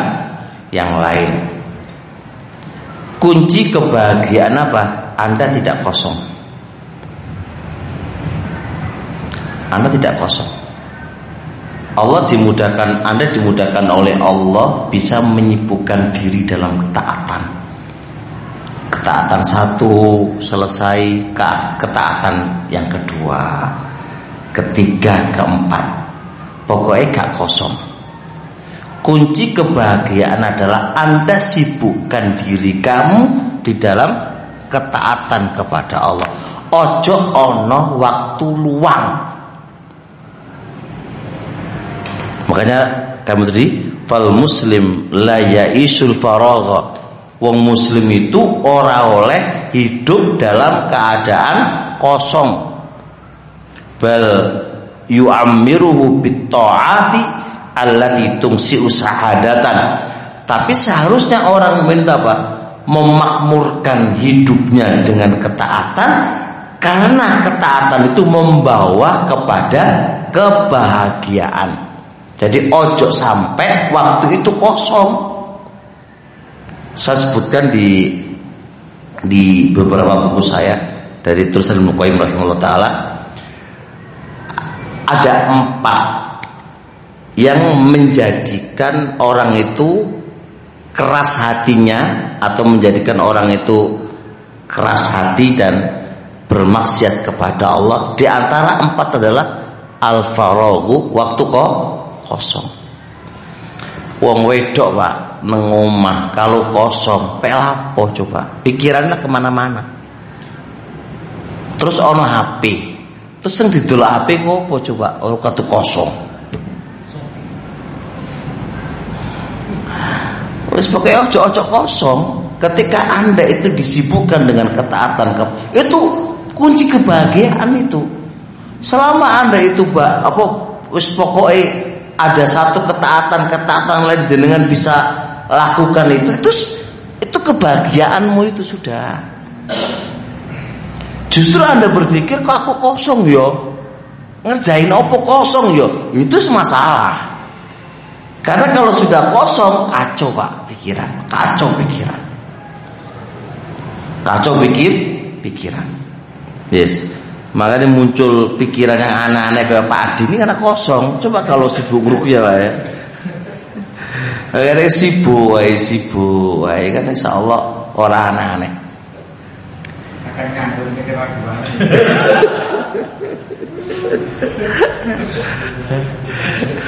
yang lain. Kunci kebahagiaan apa anda tidak kosong. Anda tidak kosong. Allah dimudahkan Anda dimudahkan oleh Allah bisa menyibukkan diri dalam ketaatan. Ketaatan satu selesai. Ketaatan yang kedua. Ketiga keempat. Pokoknya gak kosong. Kunci kebahagiaan adalah anda sibukkan diri kamu di dalam ketaatan kepada Allah ojo ono waktu luang makanya kamu tadi fal muslim la yaisul faragha Wong muslim itu ora oleh hidup dalam keadaan kosong. Bal yu'ammiruhu bitta'ati allati tungsi usahadatan. Tapi seharusnya orang minta apa? Memakmurkan hidupnya dengan ketaatan karena ketaatan itu membawa kepada kebahagiaan. Jadi ojo sampai waktu itu kosong saya sebutkan di di beberapa buku saya dari tulisan Muqayyim rahimahullah taala ada empat yang menjadikan orang itu keras hatinya atau menjadikan orang itu keras hati dan bermaksiat kepada Allah. Di antara empat adalah al farogu waktu kok kosong. Wong wedok pak nengomah kalau kosong pelapo coba? Pikirannya ke mana-mana. Terus ono HP terus yang didolak HP ngopo coba? Oh kata kosong Wes pokoknya ojo-ojo kosong ketika anda itu disibukkan dengan ketaatan itu kunci kebahagiaan itu selama anda itu apa wes pokoknya ada satu ketaatan ketaatan lain jenengan bisa lakukan itu itu itu kebahagiaanmu itu sudah Justru Anda berpikir kok aku kosong yo. Ngerjain apa kosong yo? Itu masalah. Karena kalau sudah kosong kacau Pak pikiran, kacau pikiran. Kacau pikir pikiran. Yes. Makanya muncul pikiran yang aneh-aneh kayak Pak Adi ini karena kosong. Coba kalau sibuk ya Pak ya. Akhirnya sibuk, wae sibuk, wae kan insya Allah orang aneh-aneh.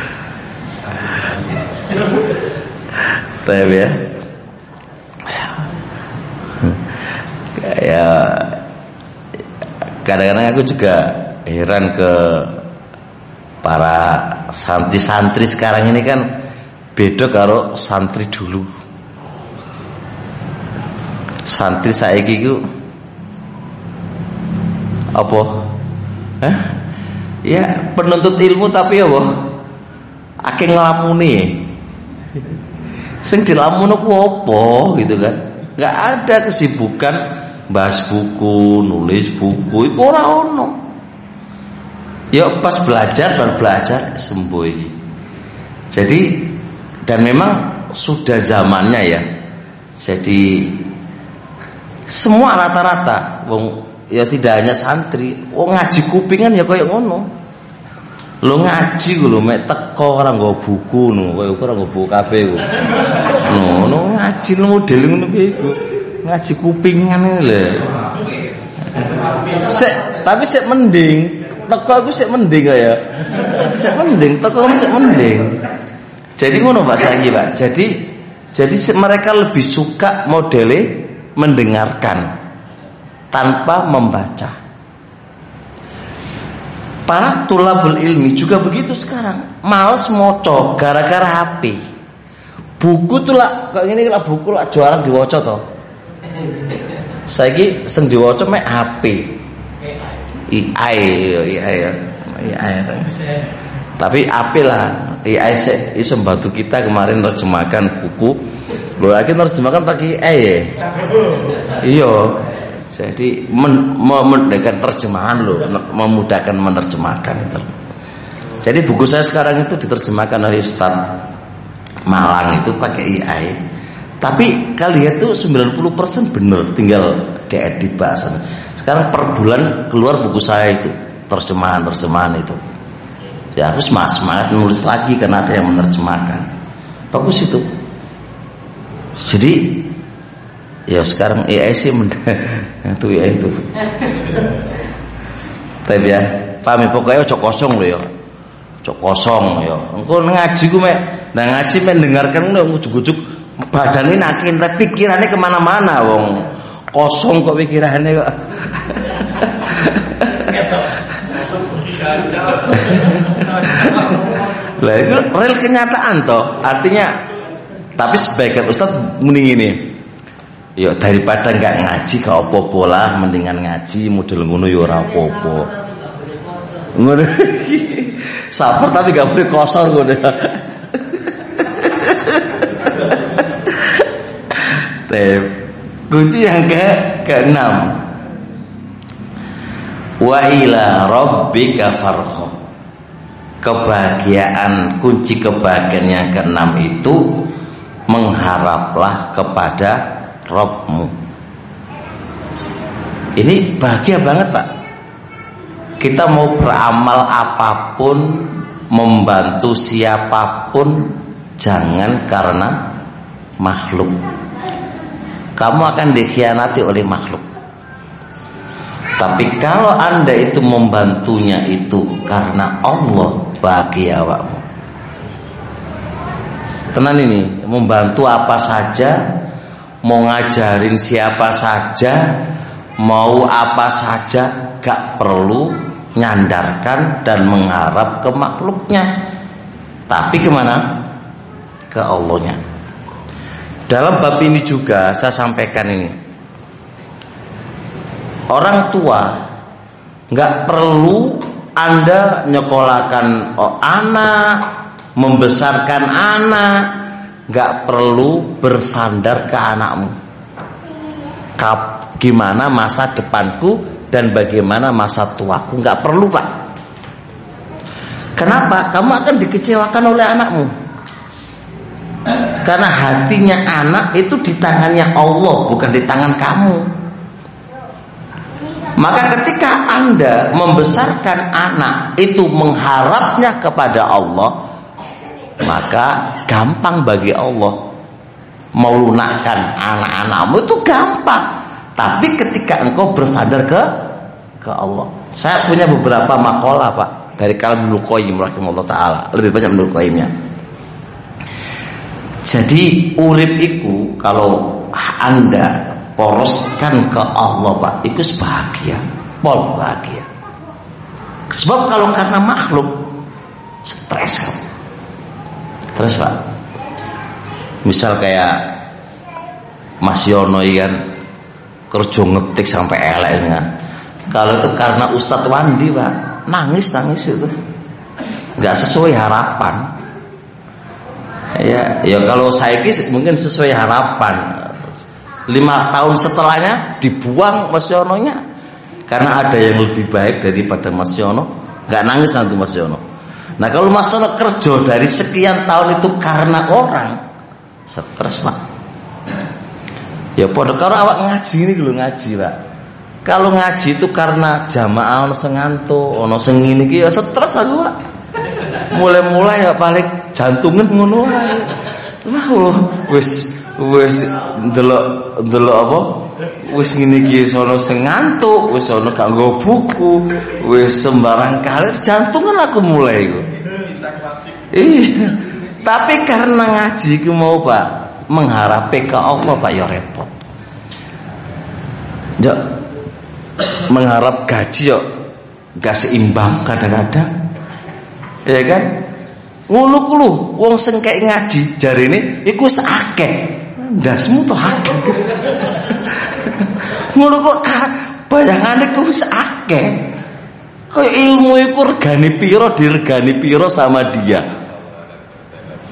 Tapi ya. Ya kadang-kadang aku juga heran ke para santri-santri sekarang ini kan beda karo santri dulu. Santri saya gitu apa? Hah? Ya penuntut ilmu tapi apa? Akeh nglamuni sing dilamun ku apa gitu kan? Nggak ada kesibukan bahas buku nulis buku itu ora ono. Ya pas belajar baru belajar sembuh jadi dan memang sudah zamannya ya. Jadi semua rata-rata. Ya tidak hanya santri. Wong ngaji kupingan ya kayak ngono Lo ngaji ku lo mek teko ora nggo buku no, kowe ora nggo buku kabeh ku. No, no ngaji model piye iku. Ngaji kupingan lho. Sek, tapi sek mending. Teko aku sek mending ya. Sek mending, teko sek mending. Jadi ngono Pak saiki, Pak. Jadi jadi mereka lebih suka modele mendengarkan tanpa membaca. Para tulabul ilmi juga begitu sekarang. Males moco gara-gara HP. Buku tuh lah, kok ini lah buku lah jualan diwaca toh. Saiki sing diwaca mek HP. AI, AI, AI. Tapi api lah, AI iso bantu kita kemarin terjemahkan buku. Lo lagi terjemahkan pakai AI ya? Iya. Jadi memudahkan terjemahan loh, memudahkan menerjemahkan itu. Jadi buku saya sekarang itu diterjemahkan oleh Ustaz Malang itu pakai AI. Tapi kalian tuh 90% bener tinggal diedit bahasa. Sekarang per bulan keluar buku saya itu terjemahan-terjemahan itu. Ya aku semangat semangat nulis lagi karena ada yang menerjemahkan. Bagus itu. Jadi Ya sekarang AI sih itu ya itu. Tapi ya, paham ya pokoknya cok kosong loh ya. Cok kosong ya. Engko ngaji ku mek, nah ngaji mek dengarkan udah ujuk-ujuk badan ini nakin tapi pikirannya ke mana-mana wong kosong kok pikirannya kok. Lah itu real kenyataan toh. Artinya tapi sebagian ustaz mending ini Ya daripada nggak ngaji gak apa-apa lah, mendingan ngaji model ngono ya ora apa-apa. Ngono. Sabar tapi gak boleh kosong ngono. Tep. Kunci yang ke keenam. Wa ila rabbika farghab. Kebahagiaan kunci kebahagiaan yang keenam itu mengharaplah kepada Robmu. Ini bahagia banget Pak. Kita mau beramal apa pun Membantu siapa pun Jangan karena makhluk. Kamu akan dikhianati oleh makhluk. Tapi kalau anda itu membantunya itu Karena Allah bahagia awakmu Tenan ini Membantu apa saja mau ngajarin siapa saja, mau apa saja, gak perlu nyandarkan dan mengharap ke makhluknya. Tapi ke mana? Ke Allahnya. Dalam bab ini juga saya sampaikan ini. Orang tua nggak perlu anda nyekolahkan oh, anak, membesarkan anak, nggak perlu bersandar ke anakmu. Kap, gimana masa depanku dan bagaimana masa tuaku. Nggak perlu pak. Kenapa? Kamu akan dikecewakan oleh anakmu. Karena hatinya anak itu di tangannya Allah bukan di tangan kamu. Maka ketika anda membesarkan anak itu mengharapnya kepada Allah maka gampang bagi Allah. Melunakkan anak-anakmu itu gampang. Tapi ketika engkau bersandar ke ke Allah. Saya punya beberapa makalah Pak. Dari kalam Ibnu Qayyim rahimahullah taala. Lebih banyak Ibnu Qayyimnya. Jadi urip itu kalau anda poroskan ke Allah Pak itu sebahagia. Pol bahagia. Sebab kalau karena makhluk stres kan terus Pak misal kayak Mas Yono kan kerja ngetik sampai elek kan. Kalau itu karena Ustadz Wandi Pak nangis nangis itu. Nggak sesuai harapan. Ya ya kalau saya kis mungkin sesuai harapan. Lima tahun setelahnya dibuang Mas Yononya. Karena ada yang lebih baik daripada Mas Yono. Nggak nangis nanti Mas Yono nah kalau Mas Yono kerja dari sekian tahun itu karena orang stres pak. Ya pada kalau awak ngaji ini dulu ngaji pak. Kalau ngaji itu karena jamaah ono sing ngantuk ono sing ngene ya stres aku pak. Mulai-mulai ya paling jantungan ngono wae wah wis wis ndelok ndelok apa wis ngene iki sono sing ngantuk wis ono gak nggo buku wis sembarang kali jantungan aku mulai iku iya tapi karena ngaji ku mau Pak mengharap ke Allah Pak ya repot. Ya mengharap gaji yo gak seimbang kadang-kadang. Ya kan? Ngono ku lho wong sing ngaji jarine iku wis Ndasmu to akeh. Ngono kok bayangane ku wis akeh. Kaya ilmu iku regane piro diregani piro sama dia.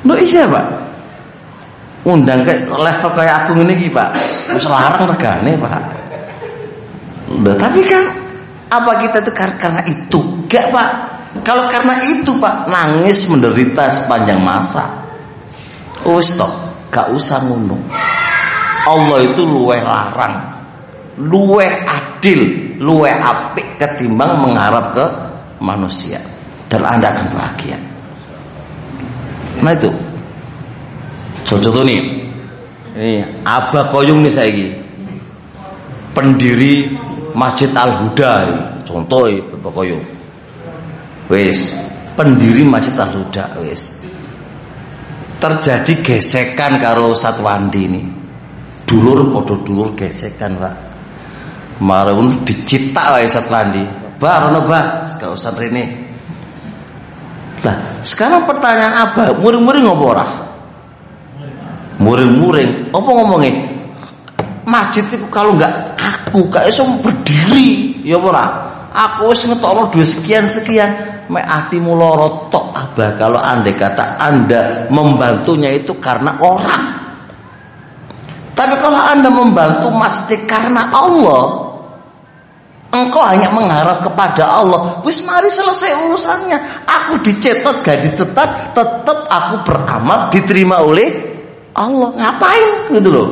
Loh iya pak. Undang kayak level kayak aku ini iki pak. Wis larang regane pak. Loh, Tapi kan Apa kita itu karena itu? Gak pak. Kalau karena itu pak Nangis menderita sepanjang masa. Wis Gak usah ngono Allah itu luweh larang Luweh adil Luweh apik ketimbang mengharap ke manusia Dan anda akan bahagia Nah itu. Contoh nih. Ini Abah Koyung nih saya Pendiri Masjid Al Huda. Contoh Abah Koyung. Wes, pendiri Masjid Al Huda wes. Terjadi gesekan karo Satwandi ini. Dulur podo dulur gesekan, Pak. Marun dicitak wae Satwandi. Bah, rono bah, gak rene. Nah, sekarang pertanyaan apa? Muring-muring apa ora? Muring-muring. Apa ngomongnya? Masjid itu kalau nggak aku gak iso berdiri, ya ora? Aku wis ngetokno duit sekian sekian, mek atimu lara tok abah kalau andai kata Anda membantunya itu karena orang. Tapi kalau Anda membantu masjid karena Allah, Engkau hanya mengharap kepada Allah. Wis mari selesai urusannya. Aku dicetak gak dicetak, tetap aku beramal diterima oleh Allah. Ngapain gitu loh?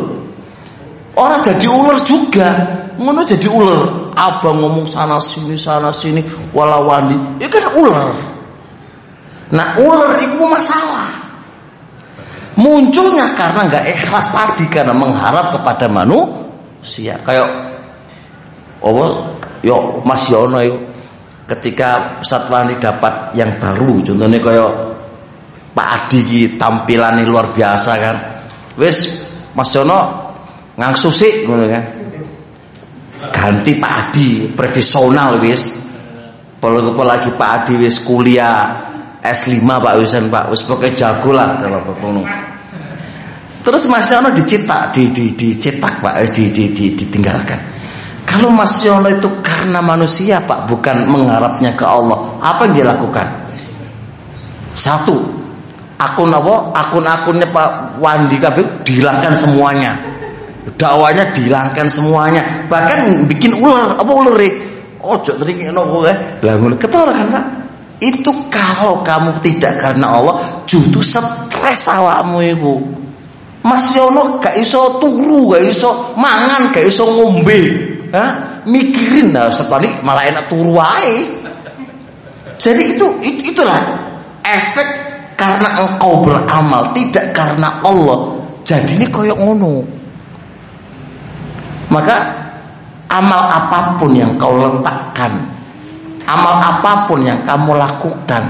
Orang jadi ular juga. Ngono jadi ular. Abang ngomong sana sini sana sini walawandi. Ya kan ular. Nah ular itu masalah. Munculnya karena nggak ikhlas tadi karena mengharap kepada manusia. Kayak oh yo Mas Yono yo ketika Satwani dapat yang baru contohnya kaya Pak Adi tampilannya luar biasa kan wis Mas Yono ngangsu sih ngono kan ganti Pak Adi profesional wis kalau lagi Pak Adi wis kuliah S5 Pak Wisan Pak wis pokoknya jago lah ngono terus Mas Yono dicetak di, di, dicetak Pak eh, di, di, di, ditinggalkan kalau Mas Yono itu karena manusia Pak, bukan mengharapnya ke Allah, apa yang dia lakukan? Satu, akun apa? Akun-akunnya Pak Wandi Kabir dihilangkan semuanya. Dakwanya dihilangkan semuanya. Bahkan bikin ular. Apa ular ojo teringin kowe lah ngono. Ketara kan Pak? Itu kalau kamu tidak karena Allah justru stres awakmu itu. Mas Yono gak iso turu gak iso mangan gak iso ngombe. Hah? mikirin lah setelah malah enak turu wae jadi itu, itu itulah efek karena engkau beramal tidak karena Allah. Jadi ini koyok ngono maka amal apa pun yang kau letakkan, amal apa pun yang kamu lakukan,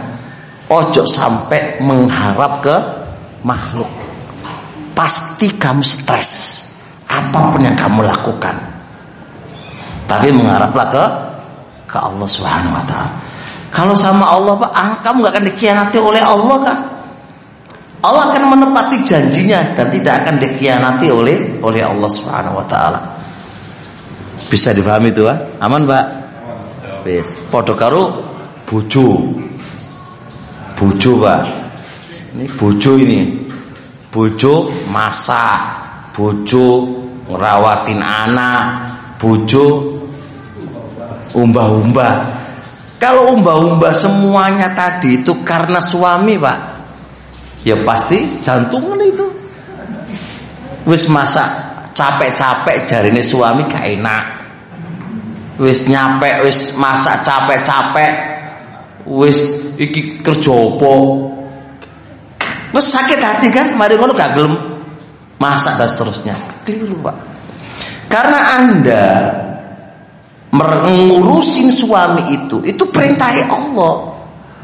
ojo sampai mengharap ke makhluk. Pasti kamu stres apa pun yang kamu lakukan. Tapi mengharaplah ke ke Allah Subhanahu wa taala. Kalau sama Allah Pak, ah, kamu gak akan dikhianati oleh Allah kan? Allah akan menepati janjinya dan tidak akan dikhianati oleh oleh Allah Subhanahu wa taala. Bisa dipahami itu, ha? Aman, Pak? Wis, padha karo bojo. Bojo, Pak. Ini bojo ini. Bojo masak, bojo ngerawatin anak, bojo umbah-umbah. Kalau umbah-umbah semuanya tadi itu karena suami, Pak. Ya pasti jantungan itu. Wis masak capek-capek jarine suami gak enak. Wis nyampe wis masak capek-capek. Wis iki kerja apa? Wis sakit hati kan? Mari ngono gak gelem masak dan seterusnya. Keliru Pak. Karena Anda mengurusin suami itu itu perintah Allah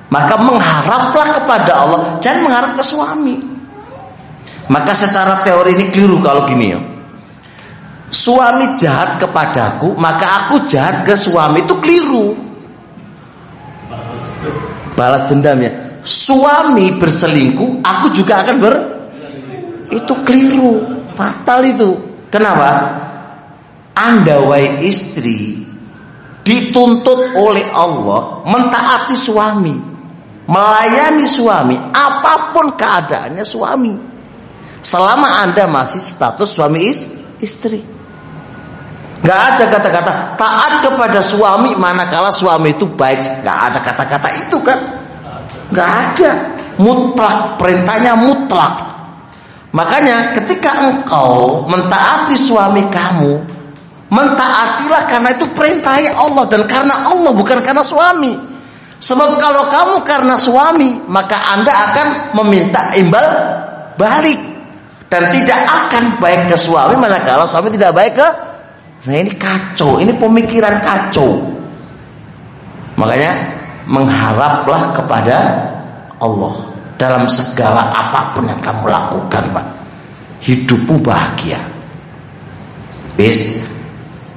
maka mengharaplah kepada Allah jangan mengharap ke suami maka secara teori ini keliru kalau gini ya suami jahat kepadaku, maka aku jahat ke suami itu keliru. Balas dendam ya. Suami berselingkuh, aku juga akan ber itu keliru, fatal itu. Kenapa? Anda wahai istri dituntut oleh Allah mentaati suami, melayani suami apa pun keadaannya suami. Selama Anda masih status suami istri. Gak ada kata-kata taat kepada suami manakala suami itu baik. Gak ada kata-kata itu kan? Gak ada. Mutlak perintahnya mutlak. Makanya ketika engkau mentaati suami kamu, mentaatilah karena itu perintah Allah dan karena Allah bukan karena suami. Sebab kalau kamu karena suami, maka Anda akan meminta imbal balik dan tidak akan baik ke suami manakala suami tidak baik ke Nah ini kacau, ini pemikiran kacau. Makanya mengharaplah kepada Allah dalam segala apa pun yang kamu lakukan, Pak. Hidupmu bahagia. Bis,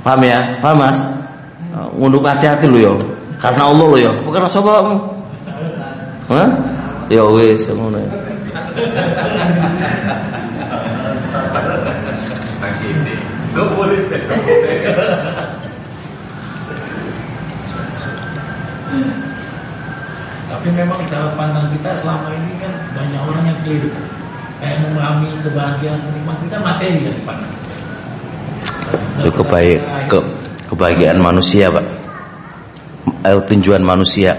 paham ya? Paham mas? Ngunduk hati-hati lu yo, karena Allah lo yo, bukan rasa kamu. Hah? Ya wis, ngono. Gak boleh Tapi memang cara pandang kita selama ini kan banyak orang yang keliru. Kayak memahami kebahagiaan menikmati kan materi dipandang. Itu kebaik, ke, kebahagiaan manusia, Pak. Ayo tujuan manusia.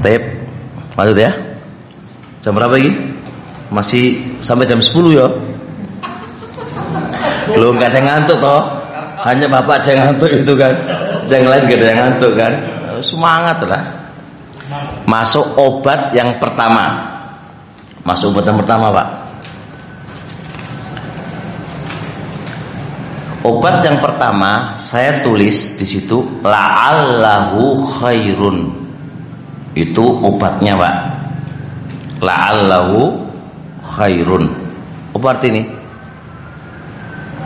Tep, lanjut ya. Jam berapa lagi? Masih sampai jam 10 ya. Lu nggak ada ngantuk toh? Hanya bapak aja ngantuk itu kan. Yang lain gak ada yang ngantuk kan. Semangat lah. Masuk obat yang pertama. Masuk obat yang pertama pak. Obat yang pertama saya tulis di situ la'allahu khairun. Itu obatnya pak. La'allahu khairun. Obat ini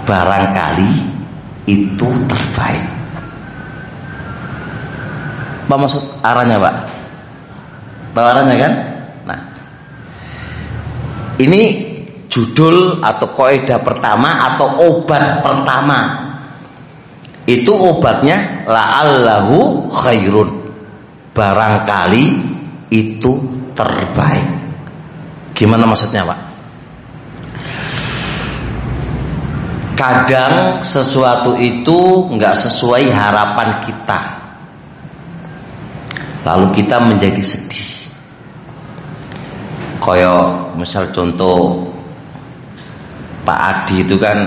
barangkali itu terbaik. Apa maksud arahnya pak? Tahu kan? Nah, ini judul atau kaidah pertama atau obat pertama. Itu obatnya la'allahu khairun. Barangkali itu terbaik. Gimana maksudnya, Pak? Kadang sesuatu itu nggak sesuai harapan kita. Lalu kita menjadi sedih. Koyo misal contoh Pak Adi itu kan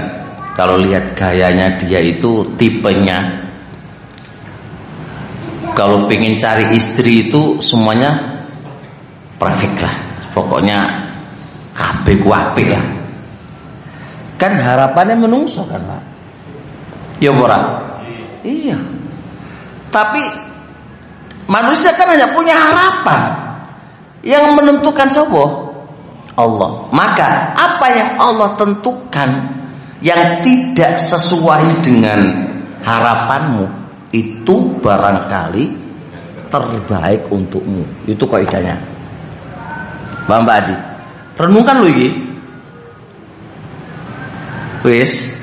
kalau lihat gayanya dia itu tipenya. Kalau pengen cari istri itu semuanya perfect lah. Pokoknya kabeh kuape lah. Kan harapannya menungso kan Pak? Ya ora iya. Tapi manusia kan hanya punya harapan. Yang menentukan sobo Allah. Maka apa yang Allah tentukan yang tidak sesuai dengan harapanmu itu barangkali terbaik untukmu. Itu kaidahnya. Mbak Mbak renungkan lu ini. Wis,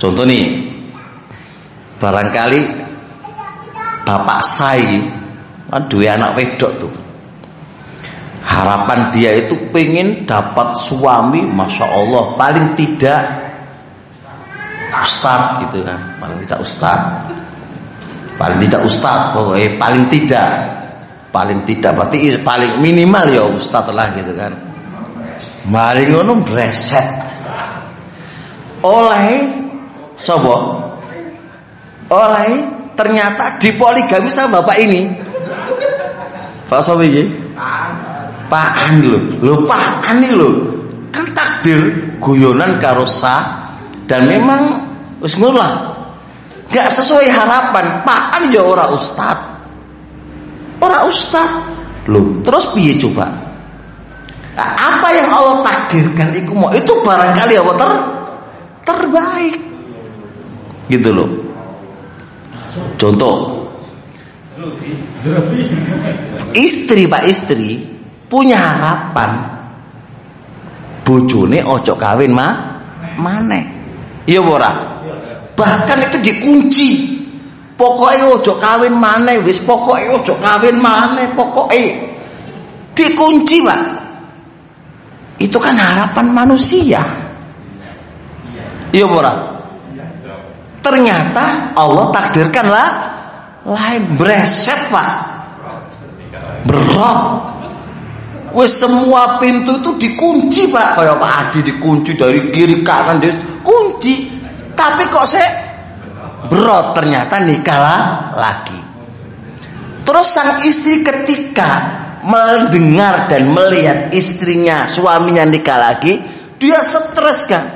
contoh nih, barangkali bapak saya kan dua anak wedok tuh harapan dia itu pengen dapat suami masya Allah paling tidak ustad gitu kan. Paling tidak ustad. Paling tidak ustad pokoknya paling tidak. Paling tidak berarti paling minimal ya ustad lah gitu kan. Mari ngono breset. Oleh sobo oleh ternyata dipoligami sama bapak ini. Pak Sobi paan lho. Lho paan nih lho. Kan takdir guyonan karosa dan memang wis ngono lah. Gak sesuai harapan. Paan ya ora ustad? Ora ustad. Lho terus piye coba? Nah, apa yang Allah takdirkan itu mau? Itu barangkali apa? Ter terbaik. Gitu loh contoh. Istri pak istri punya harapan bojone ojo kawin mah mana iya ora? Bahkan itu dikunci. Pokoknya ojo kawin mana wis pokoknya ojo kawin mana pokoknya dikunci pak. Itu kan harapan manusia. Iya ora? Ternyata Allah takdirkanlah lain. Breset pak. Berat Wes semua pintu itu dikunci pak. Kayak Pak Adi dikunci dari kiri kanan dia kunci. Tapi kok saya Berot ternyata nikah lagi. Terus sang istri ketika Mendengar dan melihat istrinya Suaminya nikah lagi Dia stres kan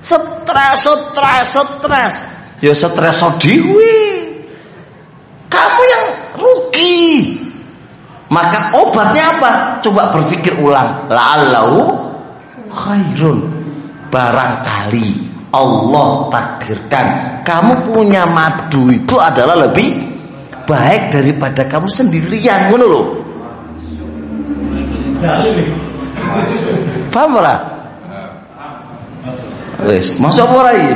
Stres, stres, stres. Ya stres sodiwi Kamu yang rugi maka obatnya apa? Coba berpikir ulang. La'allahu khairun. Barangkali Allah takdirkan kamu punya madu itu adalah lebih baik daripada kamu sendirian ngono lho. Paham ora? Wis, masuk apa ora iki?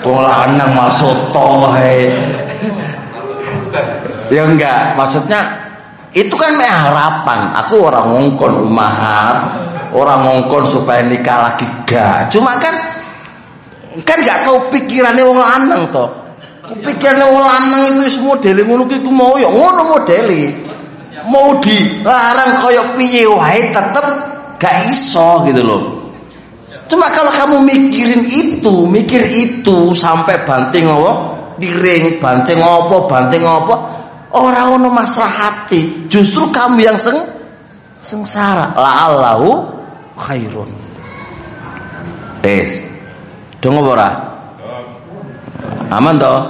Polanang masuk toh Ya enggak, maksudnya itu kan harapan. Aku orang ngongkon umahat, orang ngongkon supaya nikah lagi gak. Cuma kan kan gak kau pikirannya wong lanang to. Pikirannya wong lanang itu wis modele ngono ki mau ya ngono modele. Mau dilarang koyok piye wae tetep gak iso gitu loh. Cuma kalau kamu mikirin itu, mikir itu sampai banting apa? Diring, banting apa, banting apa, Orang ono hati, justru kamu yang seng sengsara. La'allahu khairun. Tes. Dong ora? Aman toh?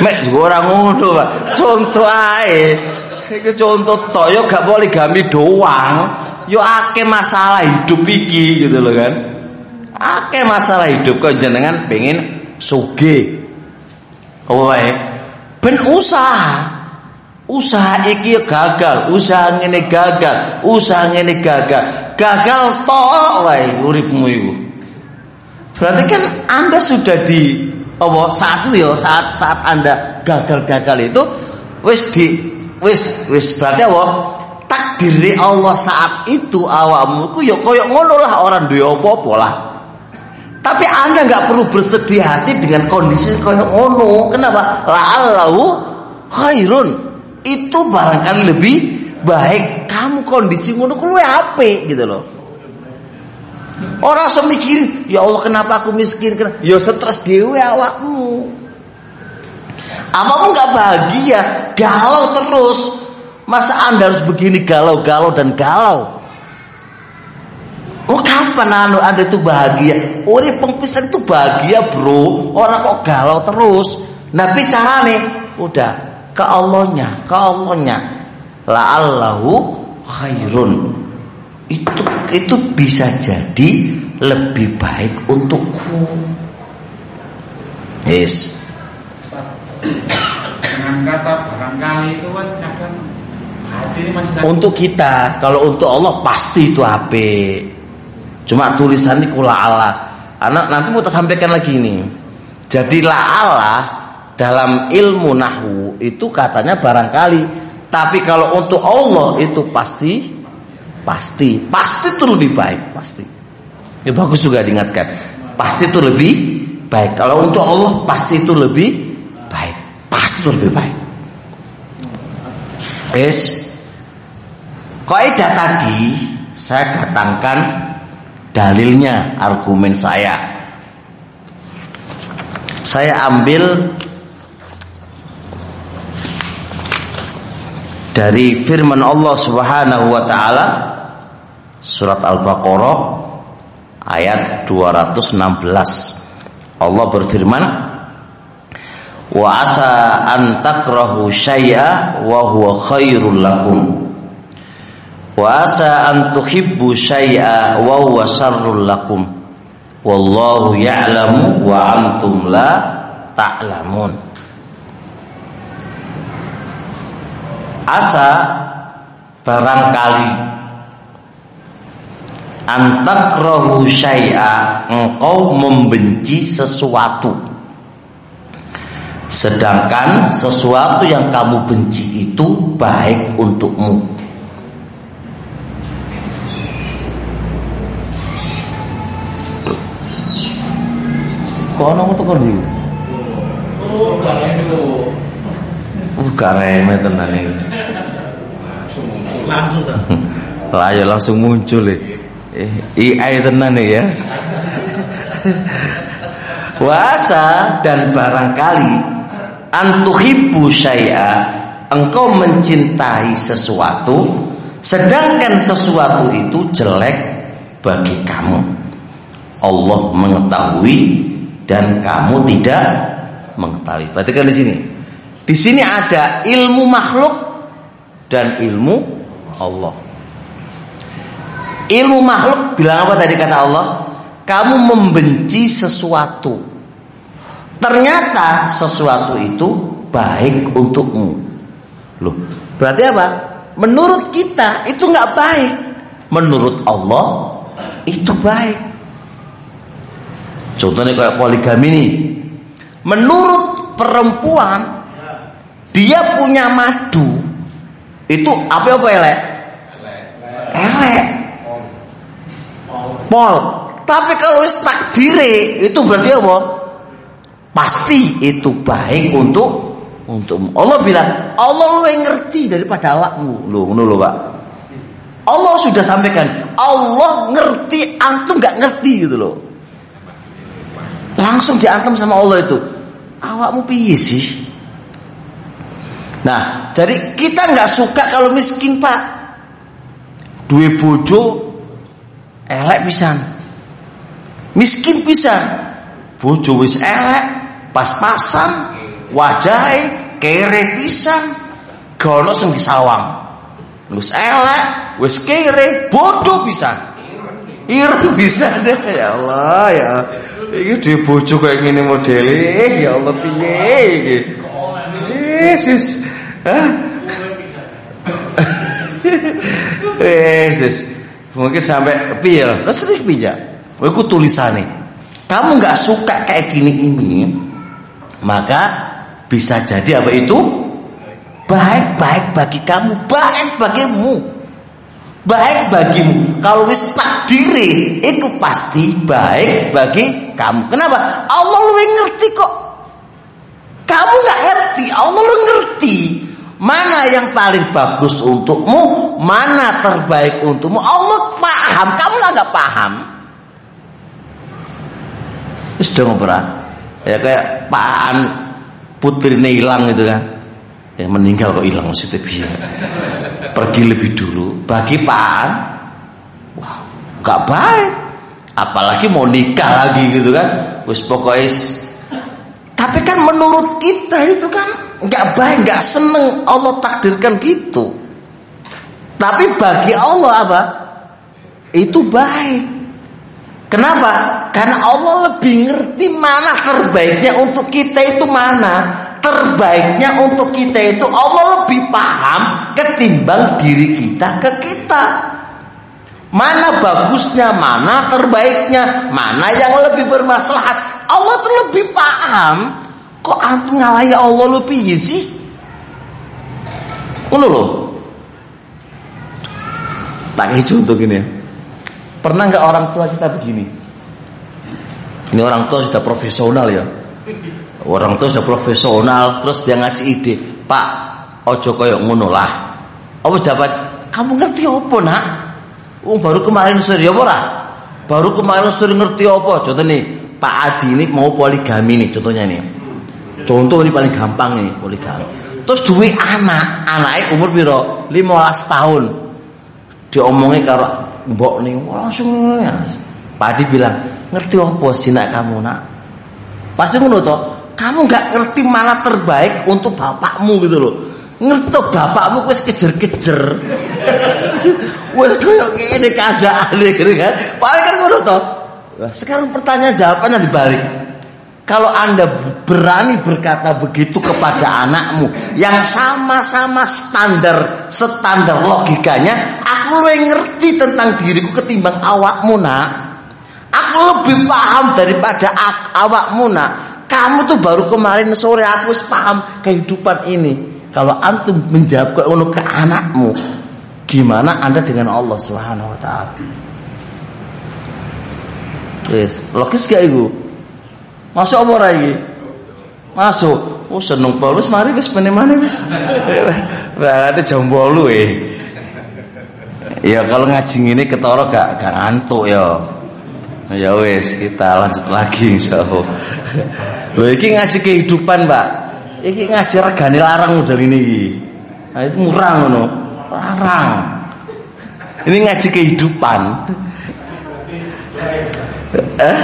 Mek juga orang ngono. Contoh ae. Iki contoh toh yo gak poligami doang. Yo ake masalah hidup iki gitu loh kan. Ake masalah hidup kok jenengan pengen sugih wae? Ben usaha. Usaha iki gagal, usaha ngene gagal, usaha ngene gagal. Gagal tok wae uripmu iku. Berarti kan Anda sudah di apa saat itu ya saat saat Anda gagal-gagal itu wis di wis wis berarti apa? Takdiri Allah saat itu awakmu ku ya koyo ngono lah orang duwe apa-apa lah. Tapi Anda nggak perlu bersedih hati dengan kondisi kayak ono. Kenapa? La'allahu khairun. Itu barangkali lebih baik kamu kondisi ngono kuwi apik gitu loh. Orang so mikir, ya Allah kenapa aku miskin? Ya stres dewe awakmu. Awakmu nggak bahagia, galau terus. Masa anda harus begini galau-galau dan galau? Oh kapan anu anda itu bahagia? Orang pengpisan itu bahagia bro. Orang kok galau terus. Nabi nih, udah ke Allahnya, ke Allahnya. La'allahu khairun. Itu itu bisa jadi lebih baik untukku. Yes. Dengan kata barangkali itu kan kadang hati masih untuk kita, kalau untuk Allah pasti itu apik. Cuma tulisan ini kula Allah. Anak nanti mau sampaikan lagi ini. Jadi la Allah dalam ilmu nahwu itu katanya barangkali. Tapi kalau untuk Allah itu pasti pasti pasti itu lebih baik pasti. Ya bagus juga diingatkan. Pasti itu lebih baik. Kalau untuk Allah pasti itu lebih baik. Pasti itu lebih baik. Yes. Kaidah tadi saya datangkan dalilnya argumen saya. Saya ambil dari firman Allah Subhanahu wa taala surat Al-Baqarah ayat 216 Allah berfirman wa asa an takrahu syai'a wa huwa khairul lakum Wa asa an tuhibbu syai'a wa huwa syarrul lakum. Wallahu ya'lamu wa antum la ta'lamun. Asa barangkali antakrahu syai'a engkau membenci sesuatu sedangkan sesuatu yang kamu benci itu baik untukmu Kono metu kon iki. Oh, gareme lho. Uh, gareme tenan iki. Langsung ta. Lah ya langsung muncul eh. AI tenan ya. Wasa dan barangkali antuhibu syai'a engkau mencintai sesuatu sedangkan sesuatu itu jelek bagi kamu. Allah mengetahui dan kamu tidak mengetahui. Berarti kan di sini. Di sini ada ilmu makhluk dan ilmu Allah. Ilmu makhluk bilang apa tadi kata Allah? Kamu membenci sesuatu. Ternyata sesuatu itu baik untukmu. Loh, berarti apa? Menurut kita itu nggak baik. Menurut Allah itu baik. Contohnya kayak poligami ini. Menurut perempuan dia punya madu itu apa apa elek? Elek. Pol. Tapi kalau takdire itu berarti apa? Pasti itu baik untuk untuk Allah bilang Allah lu yang ngerti daripada awakmu. Loh, ngono lho, Pak. Allah sudah sampaikan, Allah ngerti antum nggak ngerti gitu loh. Langsung diantem sama Allah itu. Awakmu piye sih? Nah, jadi kita nggak suka kalau miskin pak. Dua bojo elek pisan. Miskin pisan. Bojo wis elek, pas-pasan, wajahe kere pisan. Gono sing disawang. Wis elek, wis kere, bodoh pisan. Ireng bisa deh ya Allah ya. Iki dhewe bojo kayak gini modele. Ya Allah piye iki? Yesus. Hah? Yesus. Mungkin sampai piye? Terus terus piye? Iku tulisane. Kamu nggak suka kayak gini ini, maka bisa jadi apa itu baik-baik bagi kamu, baik bagimu. Baik bagimu. Kalau wis takdiri itu pasti baik bagi kamu. Kenapa? Allah lebih ngerti kok. Kamu nggak ngerti, Allah lu ngerti. Mana yang paling bagus untukmu, mana terbaik untukmu. Allah paham, kamu nggak paham. Sudah ngobrol. Ya kayak Pak putri hilang itu kan. Ya meninggal kok hilang maksudnya biar pergi lebih dulu bagi Pak. Wow gak baik. Apalagi mau nikah lagi gitu kan. Wis pokoknya tapi kan menurut kita itu kan nggak baik nggak seneng. Allah takdirkan gitu. Tapi bagi Allah apa? Itu baik. Kenapa? Karena Allah lebih ngerti mana terbaiknya untuk kita itu mana terbaiknya untuk kita itu Allah lebih paham ketimbang diri kita ke kita. Mana bagusnya, mana terbaiknya, mana yang lebih bermaslahat. Allah tuh lebih paham. Kok antum ngalahi Allah lebih sih? Ngono loh. Pakai contoh gini ya. Pernah nggak orang tua kita begini? Ini orang tua sudah profesional ya Orang tua sudah profesional terus dia ngasih ide, "Pak, ojo koyok ngono lah." Apa jabat? Kamu ngerti apa, Nak? Oh, baru kemarin sore ya ora? Baru kemarin sore ngerti apa? Contoh nih, Pak Adi ini mau poligami nih contohnya nih. Contoh ini paling gampang nih poligami. Terus duit anak, anaknya umur piro? 15 tahun. Diomongin karo mbok nih langsung Pak Adi bilang, "Ngerti apa sih nak kamu, Nak?" Pasti ngono toh. Kamu nggak ngerti mana terbaik untuk bapakmu gitu loh. Ngerti bapakmu wis kejer-kejer. wis koyo ngene keadaan gitu kan. Paling kan ngono toh. Sekarang pertanyaan jawabannya dibalik. Kalau Anda berani berkata begitu kepada anakmu yang sama-sama standar standar logikanya, aku lebih ngerti tentang diriku ketimbang awakmu nak. Aku lebih paham daripada awakmu nak. Kamu tuh baru kemarin sore aku paham kehidupan ini. Kalau antum menjawab ke ke anakmu, gimana anda dengan Allah Subhanahu Wa Taala? Yes, logis gak ibu? Masuk apa lagi? Masuk. Oh seneng Paulus mari wis mana wis. Berarti jam bolu eh. Ya kalau ngaji ini ketara gak gak ngantuk ya. Ya wes kita lanjut lagi insyaallah. Lho iki ngaji kehidupan, Pak. Iki ngaji regane larang model ini iki. Nah, itu murah ngono. Larang. Ini ngaji kehidupan. Eh?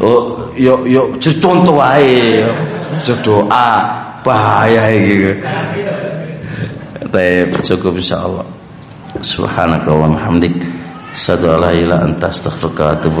Oh, yo yo contoh wae. doa bahaya iki. Baik, cukup insyaallah. Subhanaka wa bihamdik. Asyhadu an la ilaha anta astaghfiruka wa atubu.